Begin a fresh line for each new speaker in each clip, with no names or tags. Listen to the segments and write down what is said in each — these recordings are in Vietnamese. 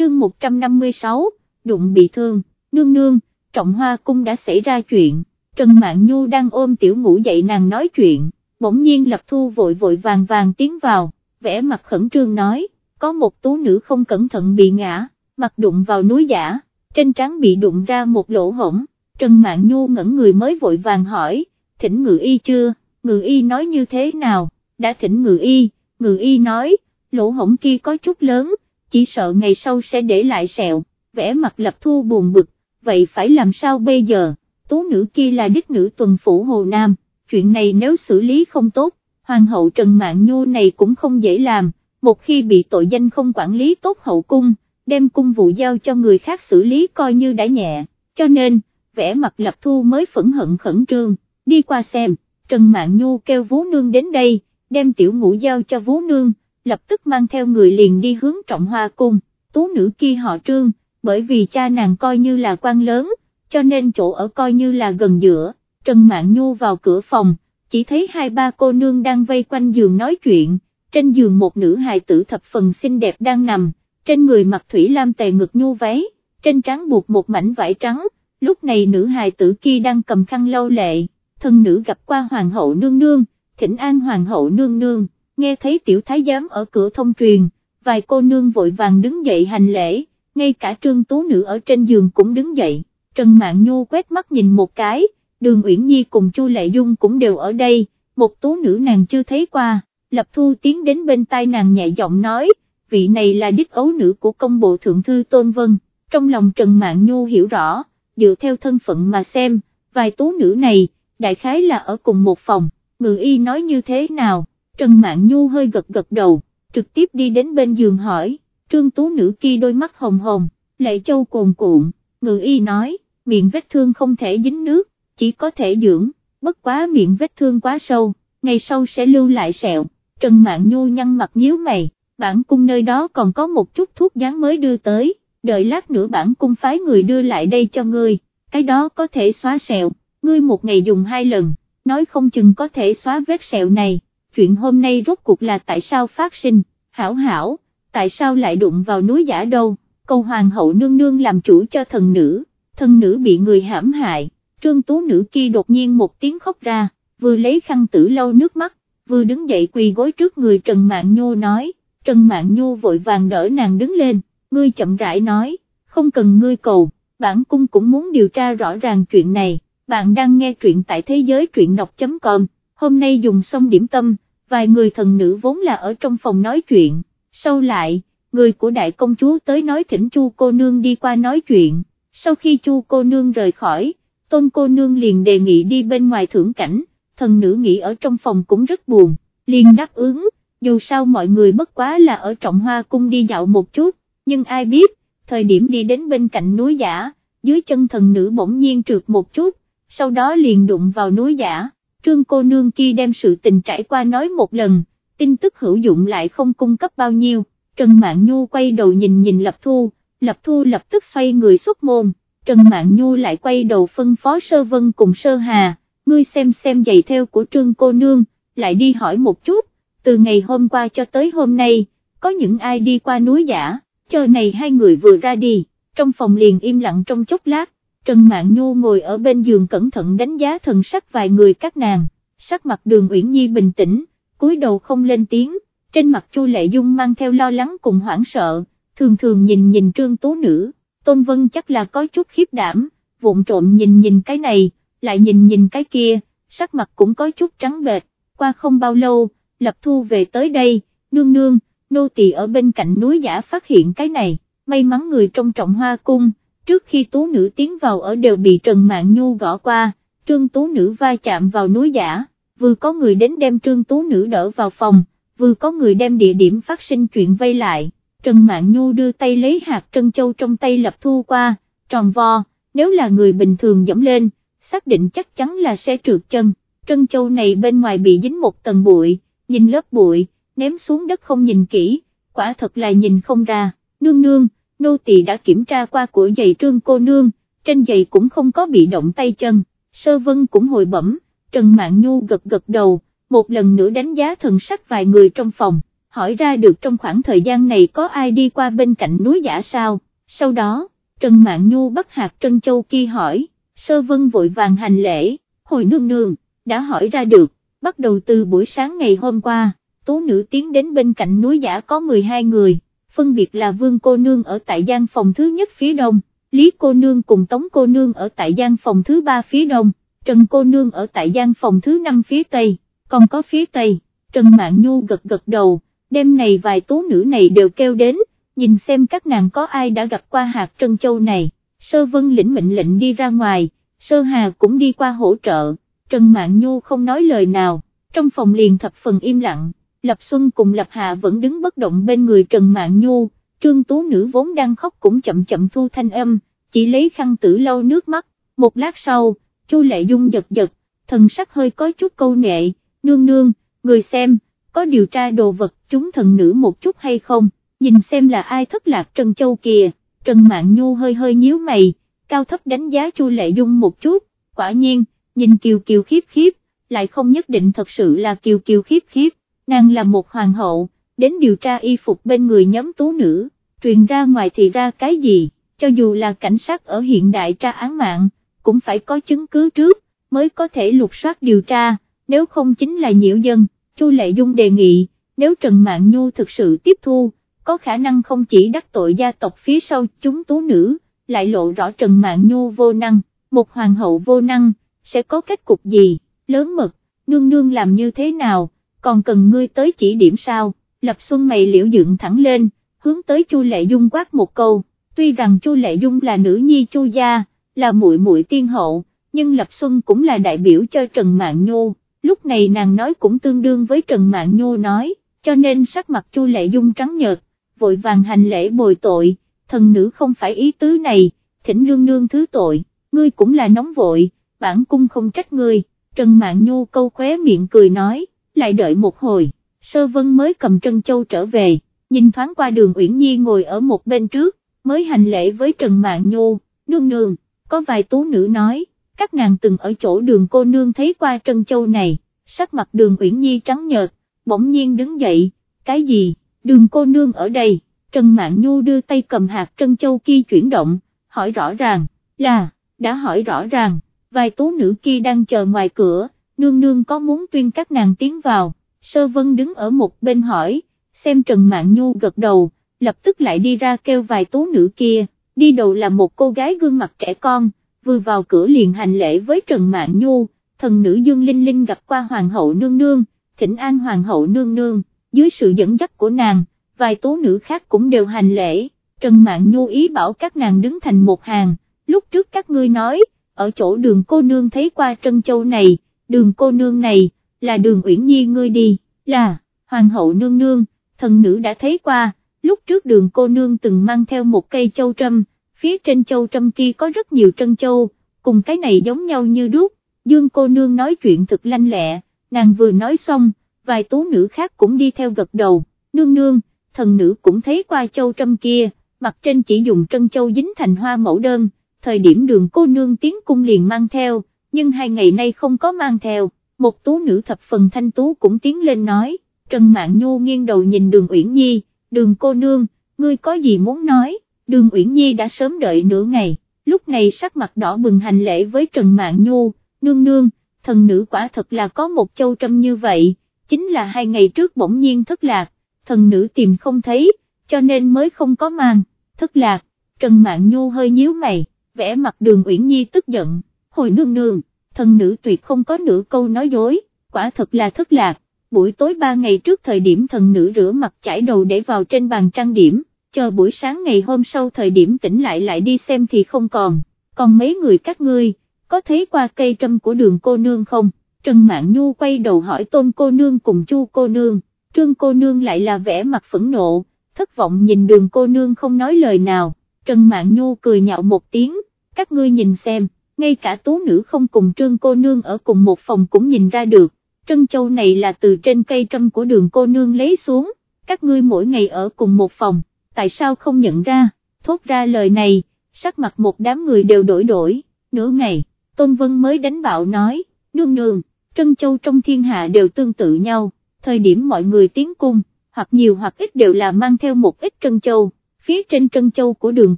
chương 156, đụng bị thương, nương nương, trọng hoa cung đã xảy ra chuyện, Trần Mạn Nhu đang ôm tiểu ngủ dậy nàng nói chuyện, bỗng nhiên lập thu vội vội vàng vàng tiến vào, vẽ mặt khẩn trương nói, có một tú nữ không cẩn thận bị ngã, mặt đụng vào núi giả, trên trán bị đụng ra một lỗ hổng, Trần Mạn Nhu ngẩn người mới vội vàng hỏi, thỉnh ngự y chưa, ngự y nói như thế nào, đã thỉnh ngự y, ngự y nói, lỗ hổng kia có chút lớn, chỉ sợ ngày sau sẽ để lại sẹo, vẽ mặt lập thu buồn bực, vậy phải làm sao bây giờ, tú nữ kia là đích nữ tuần phủ Hồ Nam, chuyện này nếu xử lý không tốt, hoàng hậu Trần Mạn Nhu này cũng không dễ làm, một khi bị tội danh không quản lý tốt hậu cung, đem cung vụ giao cho người khác xử lý coi như đã nhẹ, cho nên, vẽ mặt lập thu mới phẫn hận khẩn trương, đi qua xem, Trần Mạn Nhu kêu Vú Nương đến đây, đem tiểu ngũ giao cho Vú Nương, lập tức mang theo người liền đi hướng trọng hoa cung, tú nữ kia họ trương, bởi vì cha nàng coi như là quan lớn, cho nên chỗ ở coi như là gần giữa, Trần Mạn Nhu vào cửa phòng, chỉ thấy hai ba cô nương đang vây quanh giường nói chuyện, trên giường một nữ hài tử thập phần xinh đẹp đang nằm, trên người mặc thủy lam tề ngực nhu váy, trên trán buộc một mảnh vải trắng, lúc này nữ hài tử kia đang cầm khăn lâu lệ, thân nữ gặp qua hoàng hậu nương nương, thỉnh an hoàng hậu nương nương, nghe thấy tiểu thái giám ở cửa thông truyền, vài cô nương vội vàng đứng dậy hành lễ, ngay cả trương tú nữ ở trên giường cũng đứng dậy, Trần Mạn Nhu quét mắt nhìn một cái, đường Uyển Nhi cùng Chu Lệ Dung cũng đều ở đây, một tú nữ nàng chưa thấy qua, Lập Thu tiến đến bên tai nàng nhẹ giọng nói, vị này là đích ấu nữ của công bộ thượng thư Tôn Vân, trong lòng Trần Mạn Nhu hiểu rõ, dựa theo thân phận mà xem, vài tú nữ này, đại khái là ở cùng một phòng, ngự y nói như thế nào, Trần Mạn Nhu hơi gật gật đầu, trực tiếp đi đến bên giường hỏi, trương tú nữ kia đôi mắt hồng hồng, lệ châu cồn cuộn, ngự y nói, miệng vết thương không thể dính nước, chỉ có thể dưỡng, bất quá miệng vết thương quá sâu, ngày sau sẽ lưu lại sẹo, Trần Mạn Nhu nhăn mặt nhíu mày, bản cung nơi đó còn có một chút thuốc dán mới đưa tới, đợi lát nữa bản cung phái người đưa lại đây cho ngươi, cái đó có thể xóa sẹo, ngươi một ngày dùng hai lần, nói không chừng có thể xóa vết sẹo này, chuyện hôm nay rốt cuộc là tại sao phát sinh, hảo hảo, tại sao lại đụng vào núi giả đâu, cầu hoàng hậu nương nương làm chủ cho thần nữ, thần nữ bị người hãm hại, trương tú nữ kia đột nhiên một tiếng khóc ra, vừa lấy khăn tử lau nước mắt, vừa đứng dậy quỳ gối trước người Trần Mạn Nhu nói, Trần Mạn Nhu vội vàng đỡ nàng đứng lên, ngươi chậm rãi nói, không cần ngươi cầu, bản cung cũng muốn điều tra rõ ràng chuyện này, bạn đang nghe truyện tại thế giới truyện đọc.com, hôm nay dùng xong điểm tâm, vài người thần nữ vốn là ở trong phòng nói chuyện, sau lại, người của đại công chúa tới nói thỉnh chu cô nương đi qua nói chuyện, sau khi chu cô nương rời khỏi, tôn cô nương liền đề nghị đi bên ngoài thưởng cảnh, thần nữ nghĩ ở trong phòng cũng rất buồn, liền đáp ứng, dù sao mọi người bất quá là ở trọng hoa cung đi dạo một chút, nhưng ai biết, thời điểm đi đến bên cạnh núi giả, dưới chân thần nữ bỗng nhiên trượt một chút, sau đó liền đụng vào núi giả, trương cô nương kia đem sự tình trải qua nói một lần, tin tức hữu dụng lại không cung cấp bao nhiêu, Trần Mạn Nhu quay đầu nhìn nhìn Lập Thu, Lập Thu lập tức xoay người xuất môn, Trần Mạn Nhu lại quay đầu phân phó Sơ Vân cùng Sơ Hà, ngươi xem xem giày theo của trương cô nương, lại đi hỏi một chút, từ ngày hôm qua cho tới hôm nay, có những ai đi qua núi giả, chờ này hai người vừa ra đi, trong phòng liền im lặng trong chốc lát, Trần Mạn Nhu ngồi ở bên giường cẩn thận đánh giá thần sắc vài người các nàng, sắc mặt đường Uyển Nhi bình tĩnh, cúi đầu không lên tiếng, trên mặt Chu Lệ Dung mang theo lo lắng cùng hoảng sợ, thường thường nhìn nhìn trương tố nữ, Tôn Vân chắc là có chút khiếp đảm, vụng trộm nhìn nhìn cái này, lại nhìn nhìn cái kia, sắc mặt cũng có chút trắng bệch, qua không bao lâu, Lập Thu về tới đây, nương nương, nô tỳ ở bên cạnh núi giả phát hiện cái này, may mắn người trong trọng hoa cung, trước khi tú nữ tiến vào ở đều bị Trần Mạn Nhu gõ qua, trương tú nữ va chạm vào núi giả, vừa có người đến đem trương tú nữ đỡ vào phòng, vừa có người đem địa điểm phát sinh chuyện vây lại, Trần Mạn Nhu đưa tay lấy hạt trân châu trong tay lập thu qua, tròn vo, nếu là người bình thường dẫm lên, xác định chắc chắn là sẽ trượt chân, trân châu này bên ngoài bị dính một tầng bụi, nhìn lớp bụi, ném xuống đất không nhìn kỹ, quả thật là nhìn không ra, nương nương, nô tỳ đã kiểm tra qua của giày trương cô nương, trên giày cũng không có bị động tay chân, sơ vân cũng hồi bẩm, Trần Mạn Nhu gật gật đầu, một lần nữa đánh giá thần sắc vài người trong phòng, hỏi ra được trong khoảng thời gian này có ai đi qua bên cạnh núi giả sao, sau đó, Trần Mạn Nhu bắt hạt Trân Châu kia hỏi, sơ vân vội vàng hành lễ, hồi nương nương, đã hỏi ra được, bắt đầu từ buổi sáng ngày hôm qua, tú nữ tiến đến bên cạnh núi giả có 12 người, phân biệt là Vương Cô Nương ở tại gian phòng thứ nhất phía đông, Lý Cô Nương cùng Tống Cô Nương ở tại gian phòng thứ ba phía đông, Trần Cô Nương ở tại gian phòng thứ năm phía tây, còn có phía tây, Trần mạng Nhu gật gật đầu, đêm này vài tú nữ này đều kêu đến, nhìn xem các nàng có ai đã gặp qua hạt trân châu này, sơ vân lĩnh mệnh lệnh đi ra ngoài, sơ hà cũng đi qua hỗ trợ, Trần mạng Nhu không nói lời nào, trong phòng liền thập phần im lặng, Lập Xuân cùng Lập Hạ vẫn đứng bất động bên người Trần Mạn Nhu, Trương Tú Nữ vốn đang khóc cũng chậm chậm thu thanh âm, chỉ lấy khăn tử lau nước mắt, một lát sau, Chu Lệ Dung giật giật, thần sắc hơi có chút câu nệ, nương nương, người xem, có điều tra đồ vật chúng thần nữ một chút hay không, nhìn xem là ai thất lạc Trần Châu kìa, Trần Mạn Nhu hơi hơi nhíu mày, cao thấp đánh giá Chu Lệ Dung một chút, quả nhiên, nhìn kiều kiều khiếp khiếp, lại không nhất định thật sự là kiều kiều khiếp khiếp, nàng là một hoàng hậu, đến điều tra y phục bên người nhóm tú nữ, truyền ra ngoài thì ra cái gì, cho dù là cảnh sát ở hiện đại tra án mạng, cũng phải có chứng cứ trước, mới có thể lục soát điều tra, nếu không chính là nhiễu dân, Chu Lệ Dung đề nghị, nếu Trần Mạn Nhu thực sự tiếp thu, có khả năng không chỉ đắc tội gia tộc phía sau chúng tú nữ, lại lộ rõ Trần Mạn Nhu vô năng, một hoàng hậu vô năng, sẽ có kết cục gì, lớn mực, nương nương làm như thế nào, còn cần ngươi tới chỉ điểm sao, Lập Xuân mày liễu dựng thẳng lên, hướng tới Chu Lệ Dung quát một câu, tuy rằng Chu Lệ Dung là nữ nhi Chu gia, là muội muội tiên hậu, nhưng Lập Xuân cũng là đại biểu cho Trần Mạn Nhu, lúc này nàng nói cũng tương đương với Trần Mạn Nhu nói, cho nên sắc mặt Chu Lệ Dung trắng nhợt, vội vàng hành lễ bồi tội, thần nữ không phải ý tứ này, thỉnh lương nương thứ tội, ngươi cũng là nóng vội, bản cung không trách ngươi, Trần Mạn Nhu câu khóe miệng cười nói, lại đợi một hồi, sơ vân mới cầm Trân Châu trở về, nhìn thoáng qua đường Uyển Nhi ngồi ở một bên trước, mới hành lễ với Trần mạng Nhu, nương nương, có vài tú nữ nói, các nàng từng ở chỗ đường cô nương thấy qua Trân Châu này, sắc mặt đường Uyển Nhi trắng nhợt, bỗng nhiên đứng dậy, cái gì, đường cô nương ở đây, Trần mạng Nhu đưa tay cầm hạt Trân Châu kia chuyển động, hỏi rõ ràng, là, đã hỏi rõ ràng, vài tú nữ kia đang chờ ngoài cửa, nương nương có muốn tuyên các nàng tiến vào, sơ vân đứng ở một bên hỏi, xem Trần Mạn Nhu gật đầu, lập tức lại đi ra kêu vài tú nữ kia, đi đầu là một cô gái gương mặt trẻ con, vừa vào cửa liền hành lễ với Trần Mạn Nhu, thần nữ Dương Linh Linh gặp qua Hoàng hậu nương nương, thỉnh an Hoàng hậu nương nương, dưới sự dẫn dắt của nàng, vài tú nữ khác cũng đều hành lễ, Trần Mạn Nhu ý bảo các nàng đứng thành một hàng, lúc trước các ngươi nói, ở chỗ đường cô nương thấy qua Trân Châu này, đường cô nương này, là đường Uyển Nhi ngươi đi, là, Hoàng hậu nương nương, thần nữ đã thấy qua, lúc trước đường cô nương từng mang theo một cây châu trâm, phía trên châu trâm kia có rất nhiều trân châu, cùng cái này giống nhau như đúc, dương cô nương nói chuyện thực lanh lẹ, nàng vừa nói xong, vài tú nữ khác cũng đi theo gật đầu, nương nương, thần nữ cũng thấy qua châu trâm kia, mặt trên chỉ dùng trân châu dính thành hoa mẫu đơn, thời điểm đường cô nương tiến cung liền mang theo, nhưng hai ngày nay không có mang theo, một tú nữ thập phần thanh tú cũng tiến lên nói, Trần Mạn Nhu nghiêng đầu nhìn đường Uyển Nhi, đường cô nương, ngươi có gì muốn nói, đường Uyển Nhi đã sớm đợi nửa ngày, lúc này sắc mặt đỏ bừng hành lễ với Trần Mạn Nhu, nương nương, thần nữ quả thật là có một châu trâm như vậy, chính là hai ngày trước bỗng nhiên thất lạc, thần nữ tìm không thấy, cho nên mới không có mang, thất lạc, Trần Mạn Nhu hơi nhíu mày, vẽ mặt đường Uyển Nhi tức giận, hồi nương nương, thần nữ tuyệt không có nửa câu nói dối, quả thật là thất lạc, buổi tối ba ngày trước thời điểm thần nữ rửa mặt chải đầu để vào trên bàn trang điểm, chờ buổi sáng ngày hôm sau thời điểm tỉnh lại lại đi xem thì không còn, còn mấy người các ngươi, có thấy qua cây trâm của đường cô nương không? Trần Mạn Nhu quay đầu hỏi tôn cô nương cùng chu cô nương, trương cô nương lại là vẻ mặt phẫn nộ, thất vọng nhìn đường cô nương không nói lời nào, Trần Mạn Nhu cười nhạo một tiếng, các ngươi nhìn xem, ngay cả tú nữ không cùng trương cô nương ở cùng một phòng cũng nhìn ra được, trân châu này là từ trên cây trâm của đường cô nương lấy xuống, các ngươi mỗi ngày ở cùng một phòng, tại sao không nhận ra, thốt ra lời này, sắc mặt một đám người đều đổi đổi, nửa ngày, Tôn Vân mới đánh bạo nói, nương nương, trân châu trong thiên hạ đều tương tự nhau, thời điểm mọi người tiến cung, hoặc nhiều hoặc ít đều là mang theo một ít trân châu, phía trên trân châu của đường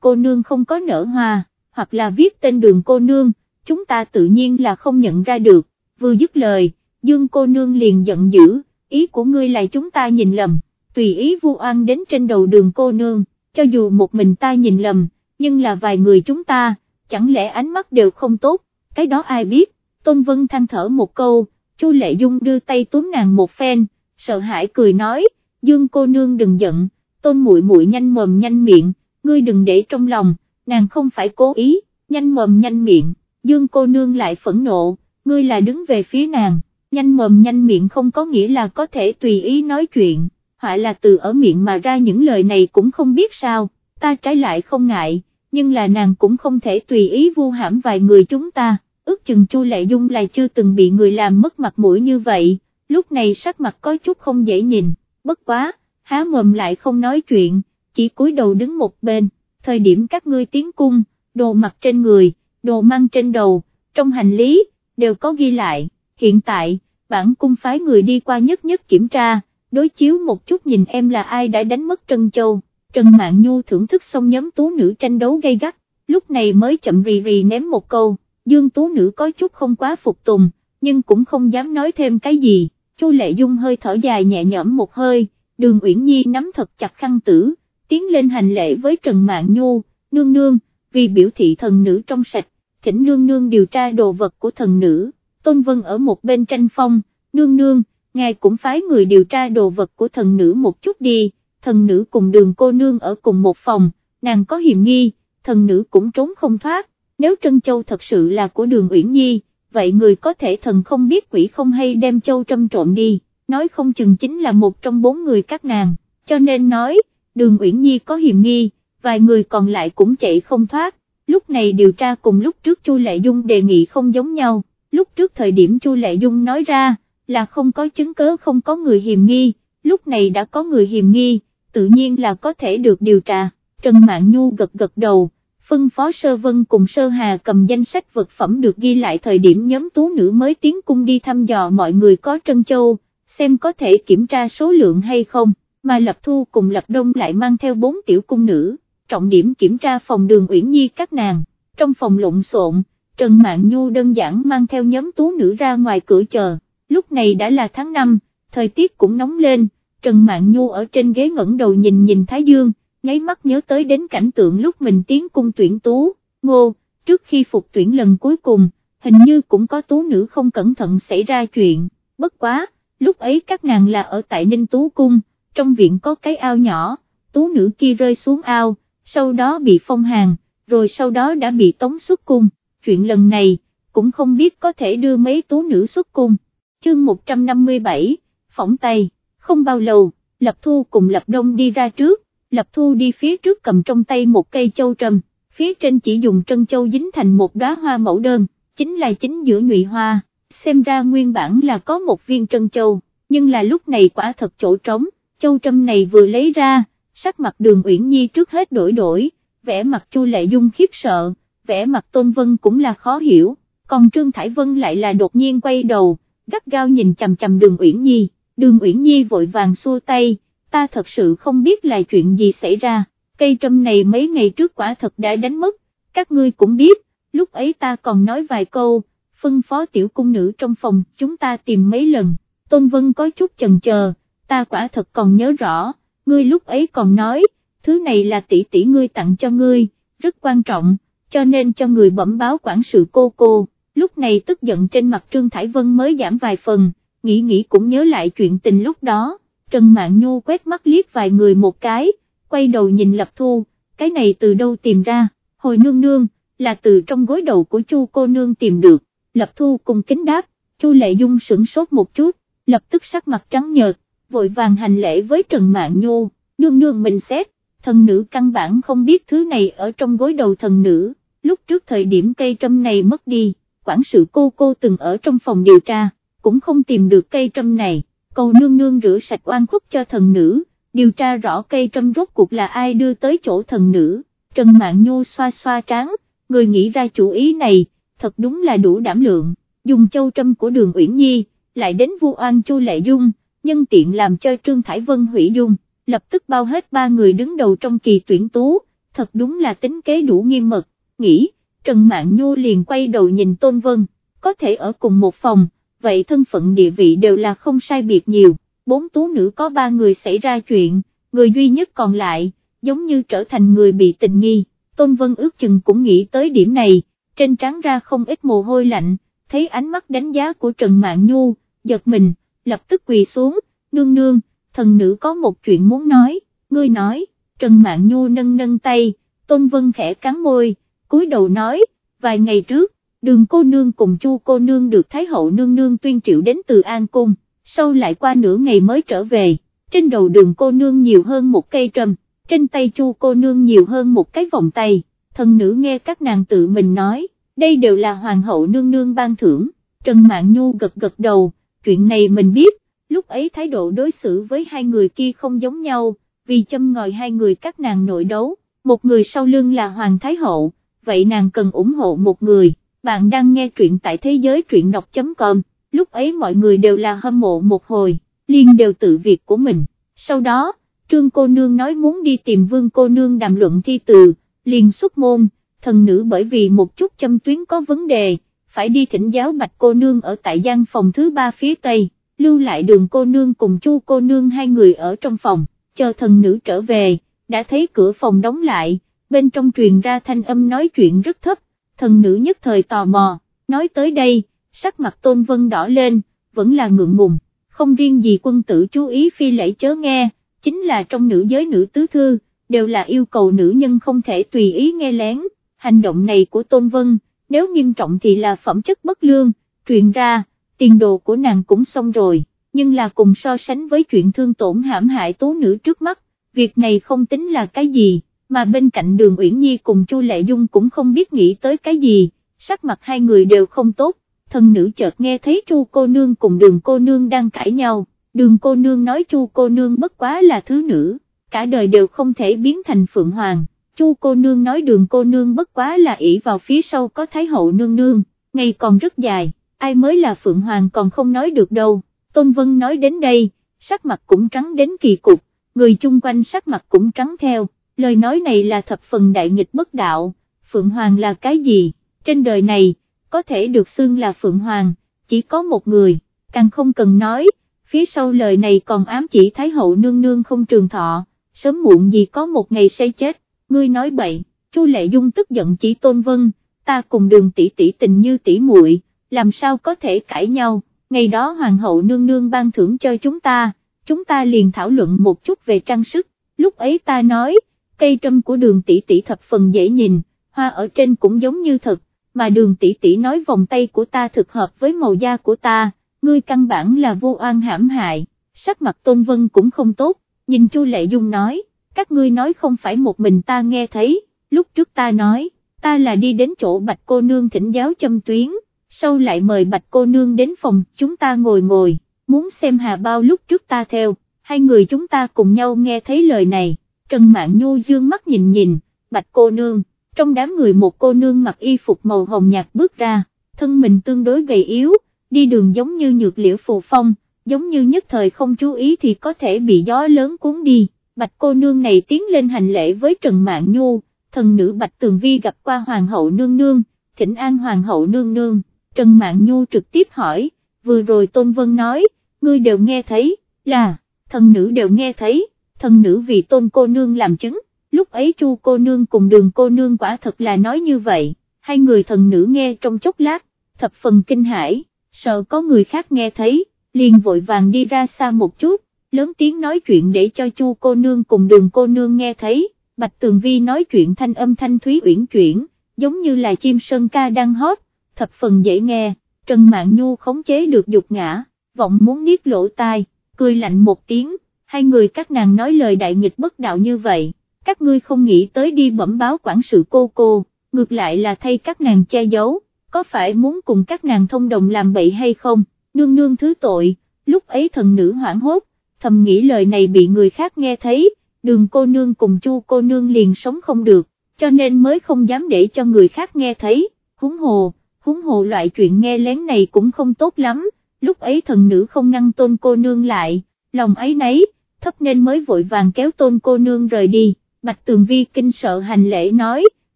cô nương không có nở hoa, hoặc là viết tên đường cô nương, chúng ta tự nhiên là không nhận ra được, vừa dứt lời, dương cô nương liền giận dữ, ý của ngươi là chúng ta nhìn lầm, tùy ý vu oan đến trên đầu đường cô nương, cho dù một mình ta nhìn lầm, nhưng là vài người chúng ta, chẳng lẽ ánh mắt đều không tốt, cái đó ai biết, Tôn Vân than thở một câu, Chu Lệ Dung đưa tay túm nàng một phen, sợ hãi cười nói, Dương cô nương đừng giận, Tôn muội muội nhanh mồm nhanh miệng, ngươi đừng để trong lòng, nàng không phải cố ý, nhanh mồm nhanh miệng, Dương cô nương lại phẫn nộ, ngươi là đứng về phía nàng, nhanh mồm nhanh miệng không có nghĩa là có thể tùy ý nói chuyện, họa là từ ở miệng mà ra những lời này cũng không biết sao, ta trái lại không ngại, nhưng là nàng cũng không thể tùy ý vu hãm vài người chúng ta ước chừng Chu Lệ Dung là chưa từng bị người làm mất mặt mũi như vậy, lúc này sắc mặt có chút không dễ nhìn, bất quá, há mồm lại không nói chuyện, chỉ cúi đầu đứng một bên, thời điểm các ngươi tiến cung, đồ mặc trên người, đồ mang trên đầu, trong hành lý, đều có ghi lại, hiện tại, bản cung phái người đi qua nhất nhất kiểm tra, đối chiếu một chút nhìn em là ai đã đánh mất Trân Châu, Trần mạng Nhu thưởng thức xong nhóm tú nữ tranh đấu gay gắt, lúc này mới chậm rì rì ném một câu, Dương Tú Nữ có chút không quá phục tùng, nhưng cũng không dám nói thêm cái gì, Chu Lệ Dung hơi thở dài nhẹ nhõm một hơi, đường Uyển Nhi nắm thật chặt khăn tử, tiến lên hành lễ với Trần mạng Nhu, nương nương, vì biểu thị thần nữ trong sạch, thỉnh nương nương điều tra đồ vật của thần nữ, Tôn Vân ở một bên tranh phong, nương nương, ngài cũng phái người điều tra đồ vật của thần nữ một chút đi, thần nữ cùng đường cô nương ở cùng một phòng, nàng có hiểm nghi, thần nữ cũng trốn không thoát, nếu Trân Châu thật sự là của đường Uyển Nhi, vậy người có thể thần không biết quỷ không hay đem Châu trâm trộn đi, nói không chừng chính là một trong bốn người các nàng, cho nên nói, đường Uyển Nhi có hiểm nghi, vài người còn lại cũng chạy không thoát, lúc này điều tra cùng lúc trước Chu Lệ Dung đề nghị không giống nhau, lúc trước thời điểm Chu Lệ Dung nói ra, là không có chứng cớ không có người hiểm nghi, lúc này đã có người hiểm nghi, tự nhiên là có thể được điều tra, Trần Mạn Nhu gật gật đầu phân phó Sơ Vân cùng Sơ Hà cầm danh sách vật phẩm được ghi lại thời điểm nhóm tú nữ mới tiến cung đi thăm dò mọi người có trân châu, xem có thể kiểm tra số lượng hay không, mà Lập Thu cùng Lập Đông lại mang theo bốn tiểu cung nữ, trọng điểm kiểm tra phòng đường Uyển Nhi các nàng, trong phòng lộn xộn, Trần Mạn Nhu đơn giản mang theo nhóm tú nữ ra ngoài cửa chờ, lúc này đã là tháng 5, thời tiết cũng nóng lên, Trần Mạn Nhu ở trên ghế ngẩng đầu nhìn nhìn Thái Dương, nháy mắt nhớ tới đến cảnh tượng lúc mình tiến cung tuyển tú, ngô, trước khi phục tuyển lần cuối cùng, hình như cũng có tú nữ không cẩn thận xảy ra chuyện, bất quá, lúc ấy các nàng là ở tại Ninh Tú Cung, trong viện có cái ao nhỏ, tú nữ kia rơi xuống ao, sau đó bị phong hàn, rồi sau đó đã bị tống xuất cung, chuyện lần này, cũng không biết có thể đưa mấy tú nữ xuất cung. Chương 157, phỏng tay, không bao lâu, Lập Thu cùng Lập Đông đi ra trước, Lập Thu đi phía trước cầm trong tay một cây châu trầm, phía trên chỉ dùng trân châu dính thành một đóa hoa mẫu đơn, chính là chính giữa nhụy hoa, xem ra nguyên bản là có một viên trân châu, nhưng là lúc này quả thật chỗ trống, châu trâm này vừa lấy ra, sắc mặt đường Uyển Nhi trước hết đổi đổi, vẻ mặt Chu Lệ Dung khiếp sợ, vẻ mặt Tôn Vân cũng là khó hiểu, còn Trương Thải Vân lại là đột nhiên quay đầu, gắt gao nhìn chằm chằm đường Uyển Nhi, đường Uyển Nhi vội vàng xua tay, ta thật sự không biết là chuyện gì xảy ra, cây trâm này mấy ngày trước quả thật đã đánh mất, các ngươi cũng biết, lúc ấy ta còn nói vài câu, phân phó tiểu cung nữ trong phòng chúng ta tìm mấy lần, Tôn Vân có chút chần chờ, ta quả thật còn nhớ rõ, ngươi lúc ấy còn nói, thứ này là tỷ tỷ ngươi tặng cho ngươi, rất quan trọng, cho nên cho người bẩm báo quản sự cô cô, lúc này tức giận trên mặt Trương Thải Vân mới giảm vài phần, nghĩ nghĩ cũng nhớ lại chuyện tình lúc đó. Trần Mạn Nhu quét mắt liếc vài người một cái, quay đầu nhìn Lập Thu, cái này từ đâu tìm ra, hồi nương nương, là từ trong gối đầu của Chu cô nương tìm được, Lập Thu cùng kính đáp, Chu Lệ Dung sửng sốt một chút, lập tức sắc mặt trắng nhợt, vội vàng hành lễ với Trần Mạn Nhu, nương nương mình xét, thần nữ căn bản không biết thứ này ở trong gối đầu thần nữ, lúc trước thời điểm cây trâm này mất đi, quản sự cô cô từng ở trong phòng điều tra, cũng không tìm được cây trâm này cầu nương nương rửa sạch oan khuất cho thần nữ, điều tra rõ cây trâm rốt cuộc là ai đưa tới chỗ thần nữ, Trần Mạn Nhu xoa xoa trán, người nghĩ ra chủ ý này, thật đúng là đủ đảm lượng, dùng châu trâm của đường Uyển Nhi, lại đến vu oan Chu Lệ Dung, nhân tiện làm cho Trương Thải Vân hủy dung, lập tức bao hết ba người đứng đầu trong kỳ tuyển tú, thật đúng là tính kế đủ nghiêm mật, nghĩ, Trần Mạn Nhu liền quay đầu nhìn Tôn Vân, có thể ở cùng một phòng, vậy thân phận địa vị đều là không sai biệt nhiều, bốn tú nữ có ba người xảy ra chuyện, người duy nhất còn lại, giống như trở thành người bị tình nghi, Tôn Vân ước chừng cũng nghĩ tới điểm này, trên trán ra không ít mồ hôi lạnh, thấy ánh mắt đánh giá của Trần Mạn Nhu, giật mình, lập tức quỳ xuống, nương nương, thần nữ có một chuyện muốn nói, ngươi nói, Trần Mạn Nhu nâng nâng tay, Tôn Vân khẽ cắn môi, cúi đầu nói, vài ngày trước, đường cô nương cùng chu cô nương được Thái hậu nương nương tuyên triệu đến từ An Cung, sau lại qua nửa ngày mới trở về, trên đầu đường cô nương nhiều hơn một cây trầm, trên tay chu cô nương nhiều hơn một cái vòng tay, thần nữ nghe các nàng tự mình nói, đây đều là hoàng hậu nương nương ban thưởng, Trần Mạn Nhu gật gật đầu, chuyện này mình biết, lúc ấy thái độ đối xử với hai người kia không giống nhau, vì châm ngòi hai người các nàng nội đấu, một người sau lưng là Hoàng Thái Hậu, vậy nàng cần ủng hộ một người, bạn đang nghe truyện tại thế giới truyện đọc.com, lúc ấy mọi người đều là hâm mộ một hồi, liên đều tự việc của mình, sau đó, trương cô nương nói muốn đi tìm vương cô nương đàm luận thi từ, liền xuất môn, thần nữ bởi vì một chút châm tuyến có vấn đề, phải đi thỉnh giáo bạch cô nương ở tại gian phòng thứ ba phía tây, lưu lại đường cô nương cùng chu cô nương hai người ở trong phòng, chờ thần nữ trở về, đã thấy cửa phòng đóng lại, bên trong truyền ra thanh âm nói chuyện rất thấp, thần nữ nhất thời tò mò, nói tới đây, sắc mặt tôn vân đỏ lên, vẫn là ngượng ngùng, không riêng gì quân tử chú ý phi lễ chớ nghe, chính là trong nữ giới nữ tứ thư, đều là yêu cầu nữ nhân không thể tùy ý nghe lén, hành động này của tôn vân, nếu nghiêm trọng thì là phẩm chất bất lương, truyền ra, tiền đồ của nàng cũng xong rồi, nhưng là cùng so sánh với chuyện thương tổn hãm hại tố nữ trước mắt, việc này không tính là cái gì, mà bên cạnh đường Uyển Nhi cùng Chu Lệ Dung cũng không biết nghĩ tới cái gì, sắc mặt hai người đều không tốt, thân nữ chợt nghe thấy Chu cô nương cùng đường cô nương đang cãi nhau, đường cô nương nói Chu cô nương bất quá là thứ nữ, cả đời đều không thể biến thành Phượng Hoàng. Chu cô nương nói đường cô nương bất quá là ỷ vào phía sau có Thái hậu nương nương, ngày còn rất dài, ai mới là Phượng Hoàng còn không nói được đâu, Tôn Vân nói đến đây, sắc mặt cũng trắng đến kỳ cục, người chung quanh sắc mặt cũng trắng theo, lời nói này là thập phần đại nghịch bất đạo, Phượng Hoàng là cái gì, trên đời này, có thể được xưng là Phượng Hoàng, chỉ có một người, càng không cần nói, phía sau lời này còn ám chỉ Thái hậu nương nương không trường thọ, sớm muộn gì có một ngày sẽ chết, ngươi nói bậy, Chu Lệ Dung tức giận chỉ Tôn Vân, ta cùng đường tỷ tỷ tình như tỷ muội, làm sao có thể cãi nhau, ngày đó Hoàng hậu nương nương ban thưởng cho chúng ta chúng ta liền thảo luận một chút về trang sức, lúc ấy ta nói, cây trâm của đường tỷ tỷ thập phần dễ nhìn, hoa ở trên cũng giống như thật, mà đường tỷ tỷ nói vòng tay của ta thực hợp với màu da của ta, ngươi căn bản là vô oan hãm hại, sắc mặt tôn vân cũng không tốt, nhìn Chu Lệ Dung nói, các ngươi nói không phải một mình ta nghe thấy, lúc trước ta nói, ta là đi đến chỗ bạch cô nương thỉnh giáo châm tuyến, sau lại mời bạch cô nương đến phòng chúng ta ngồi ngồi. Muốn xem hà bao lúc trước ta theo, hai người chúng ta cùng nhau nghe thấy lời này, Trần Mạn Nhu dương mắt nhìn nhìn, bạch cô nương, trong đám người một cô nương mặc y phục màu hồng nhạt bước ra, thân mình tương đối gầy yếu, đi đường giống như nhược liễu phù phong, giống như nhất thời không chú ý thì có thể bị gió lớn cuốn đi, bạch cô nương này tiến lên hành lễ với Trần Mạn Nhu, thần nữ bạch tường vi gặp qua hoàng hậu nương nương, thỉnh an hoàng hậu nương nương, Trần Mạn Nhu trực tiếp hỏi, vừa rồi Tôn Vân nói, ngươi đều nghe thấy, là, thần nữ đều nghe thấy, thần nữ vì tôn cô nương làm chứng, lúc ấy chu cô nương cùng đường cô nương quả thật là nói như vậy, hai người thần nữ nghe trong chốc lát, thập phần kinh hãi, sợ có người khác nghe thấy, liền vội vàng đi ra xa một chút, lớn tiếng nói chuyện để cho chu cô nương cùng đường cô nương nghe thấy, bạch tường vi nói chuyện thanh âm thanh thúy uyển chuyển, giống như là chim sơn ca đang hót, thập phần dễ nghe, Trần Mạn Nhu khống chế được dục ngã vọng muốn niết lỗ tai, cười lạnh một tiếng, hai người các nàng nói lời đại nghịch bất đạo như vậy, các ngươi không nghĩ tới đi bẩm báo quản sự cô cô, ngược lại là thay các nàng che giấu, có phải muốn cùng các nàng thông đồng làm bậy hay không, nương nương thứ tội, lúc ấy thần nữ hoảng hốt, thầm nghĩ lời này bị người khác nghe thấy, đường cô nương cùng chu cô nương liền sống không được, cho nên mới không dám để cho người khác nghe thấy, húng hồ, húng hồ loại chuyện nghe lén này cũng không tốt lắm lúc ấy thần nữ không ngăn tôn cô nương lại, lòng ấy nấy, thấp nên mới vội vàng kéo tôn cô nương rời đi, bạch tường vi kinh sợ hành lễ nói,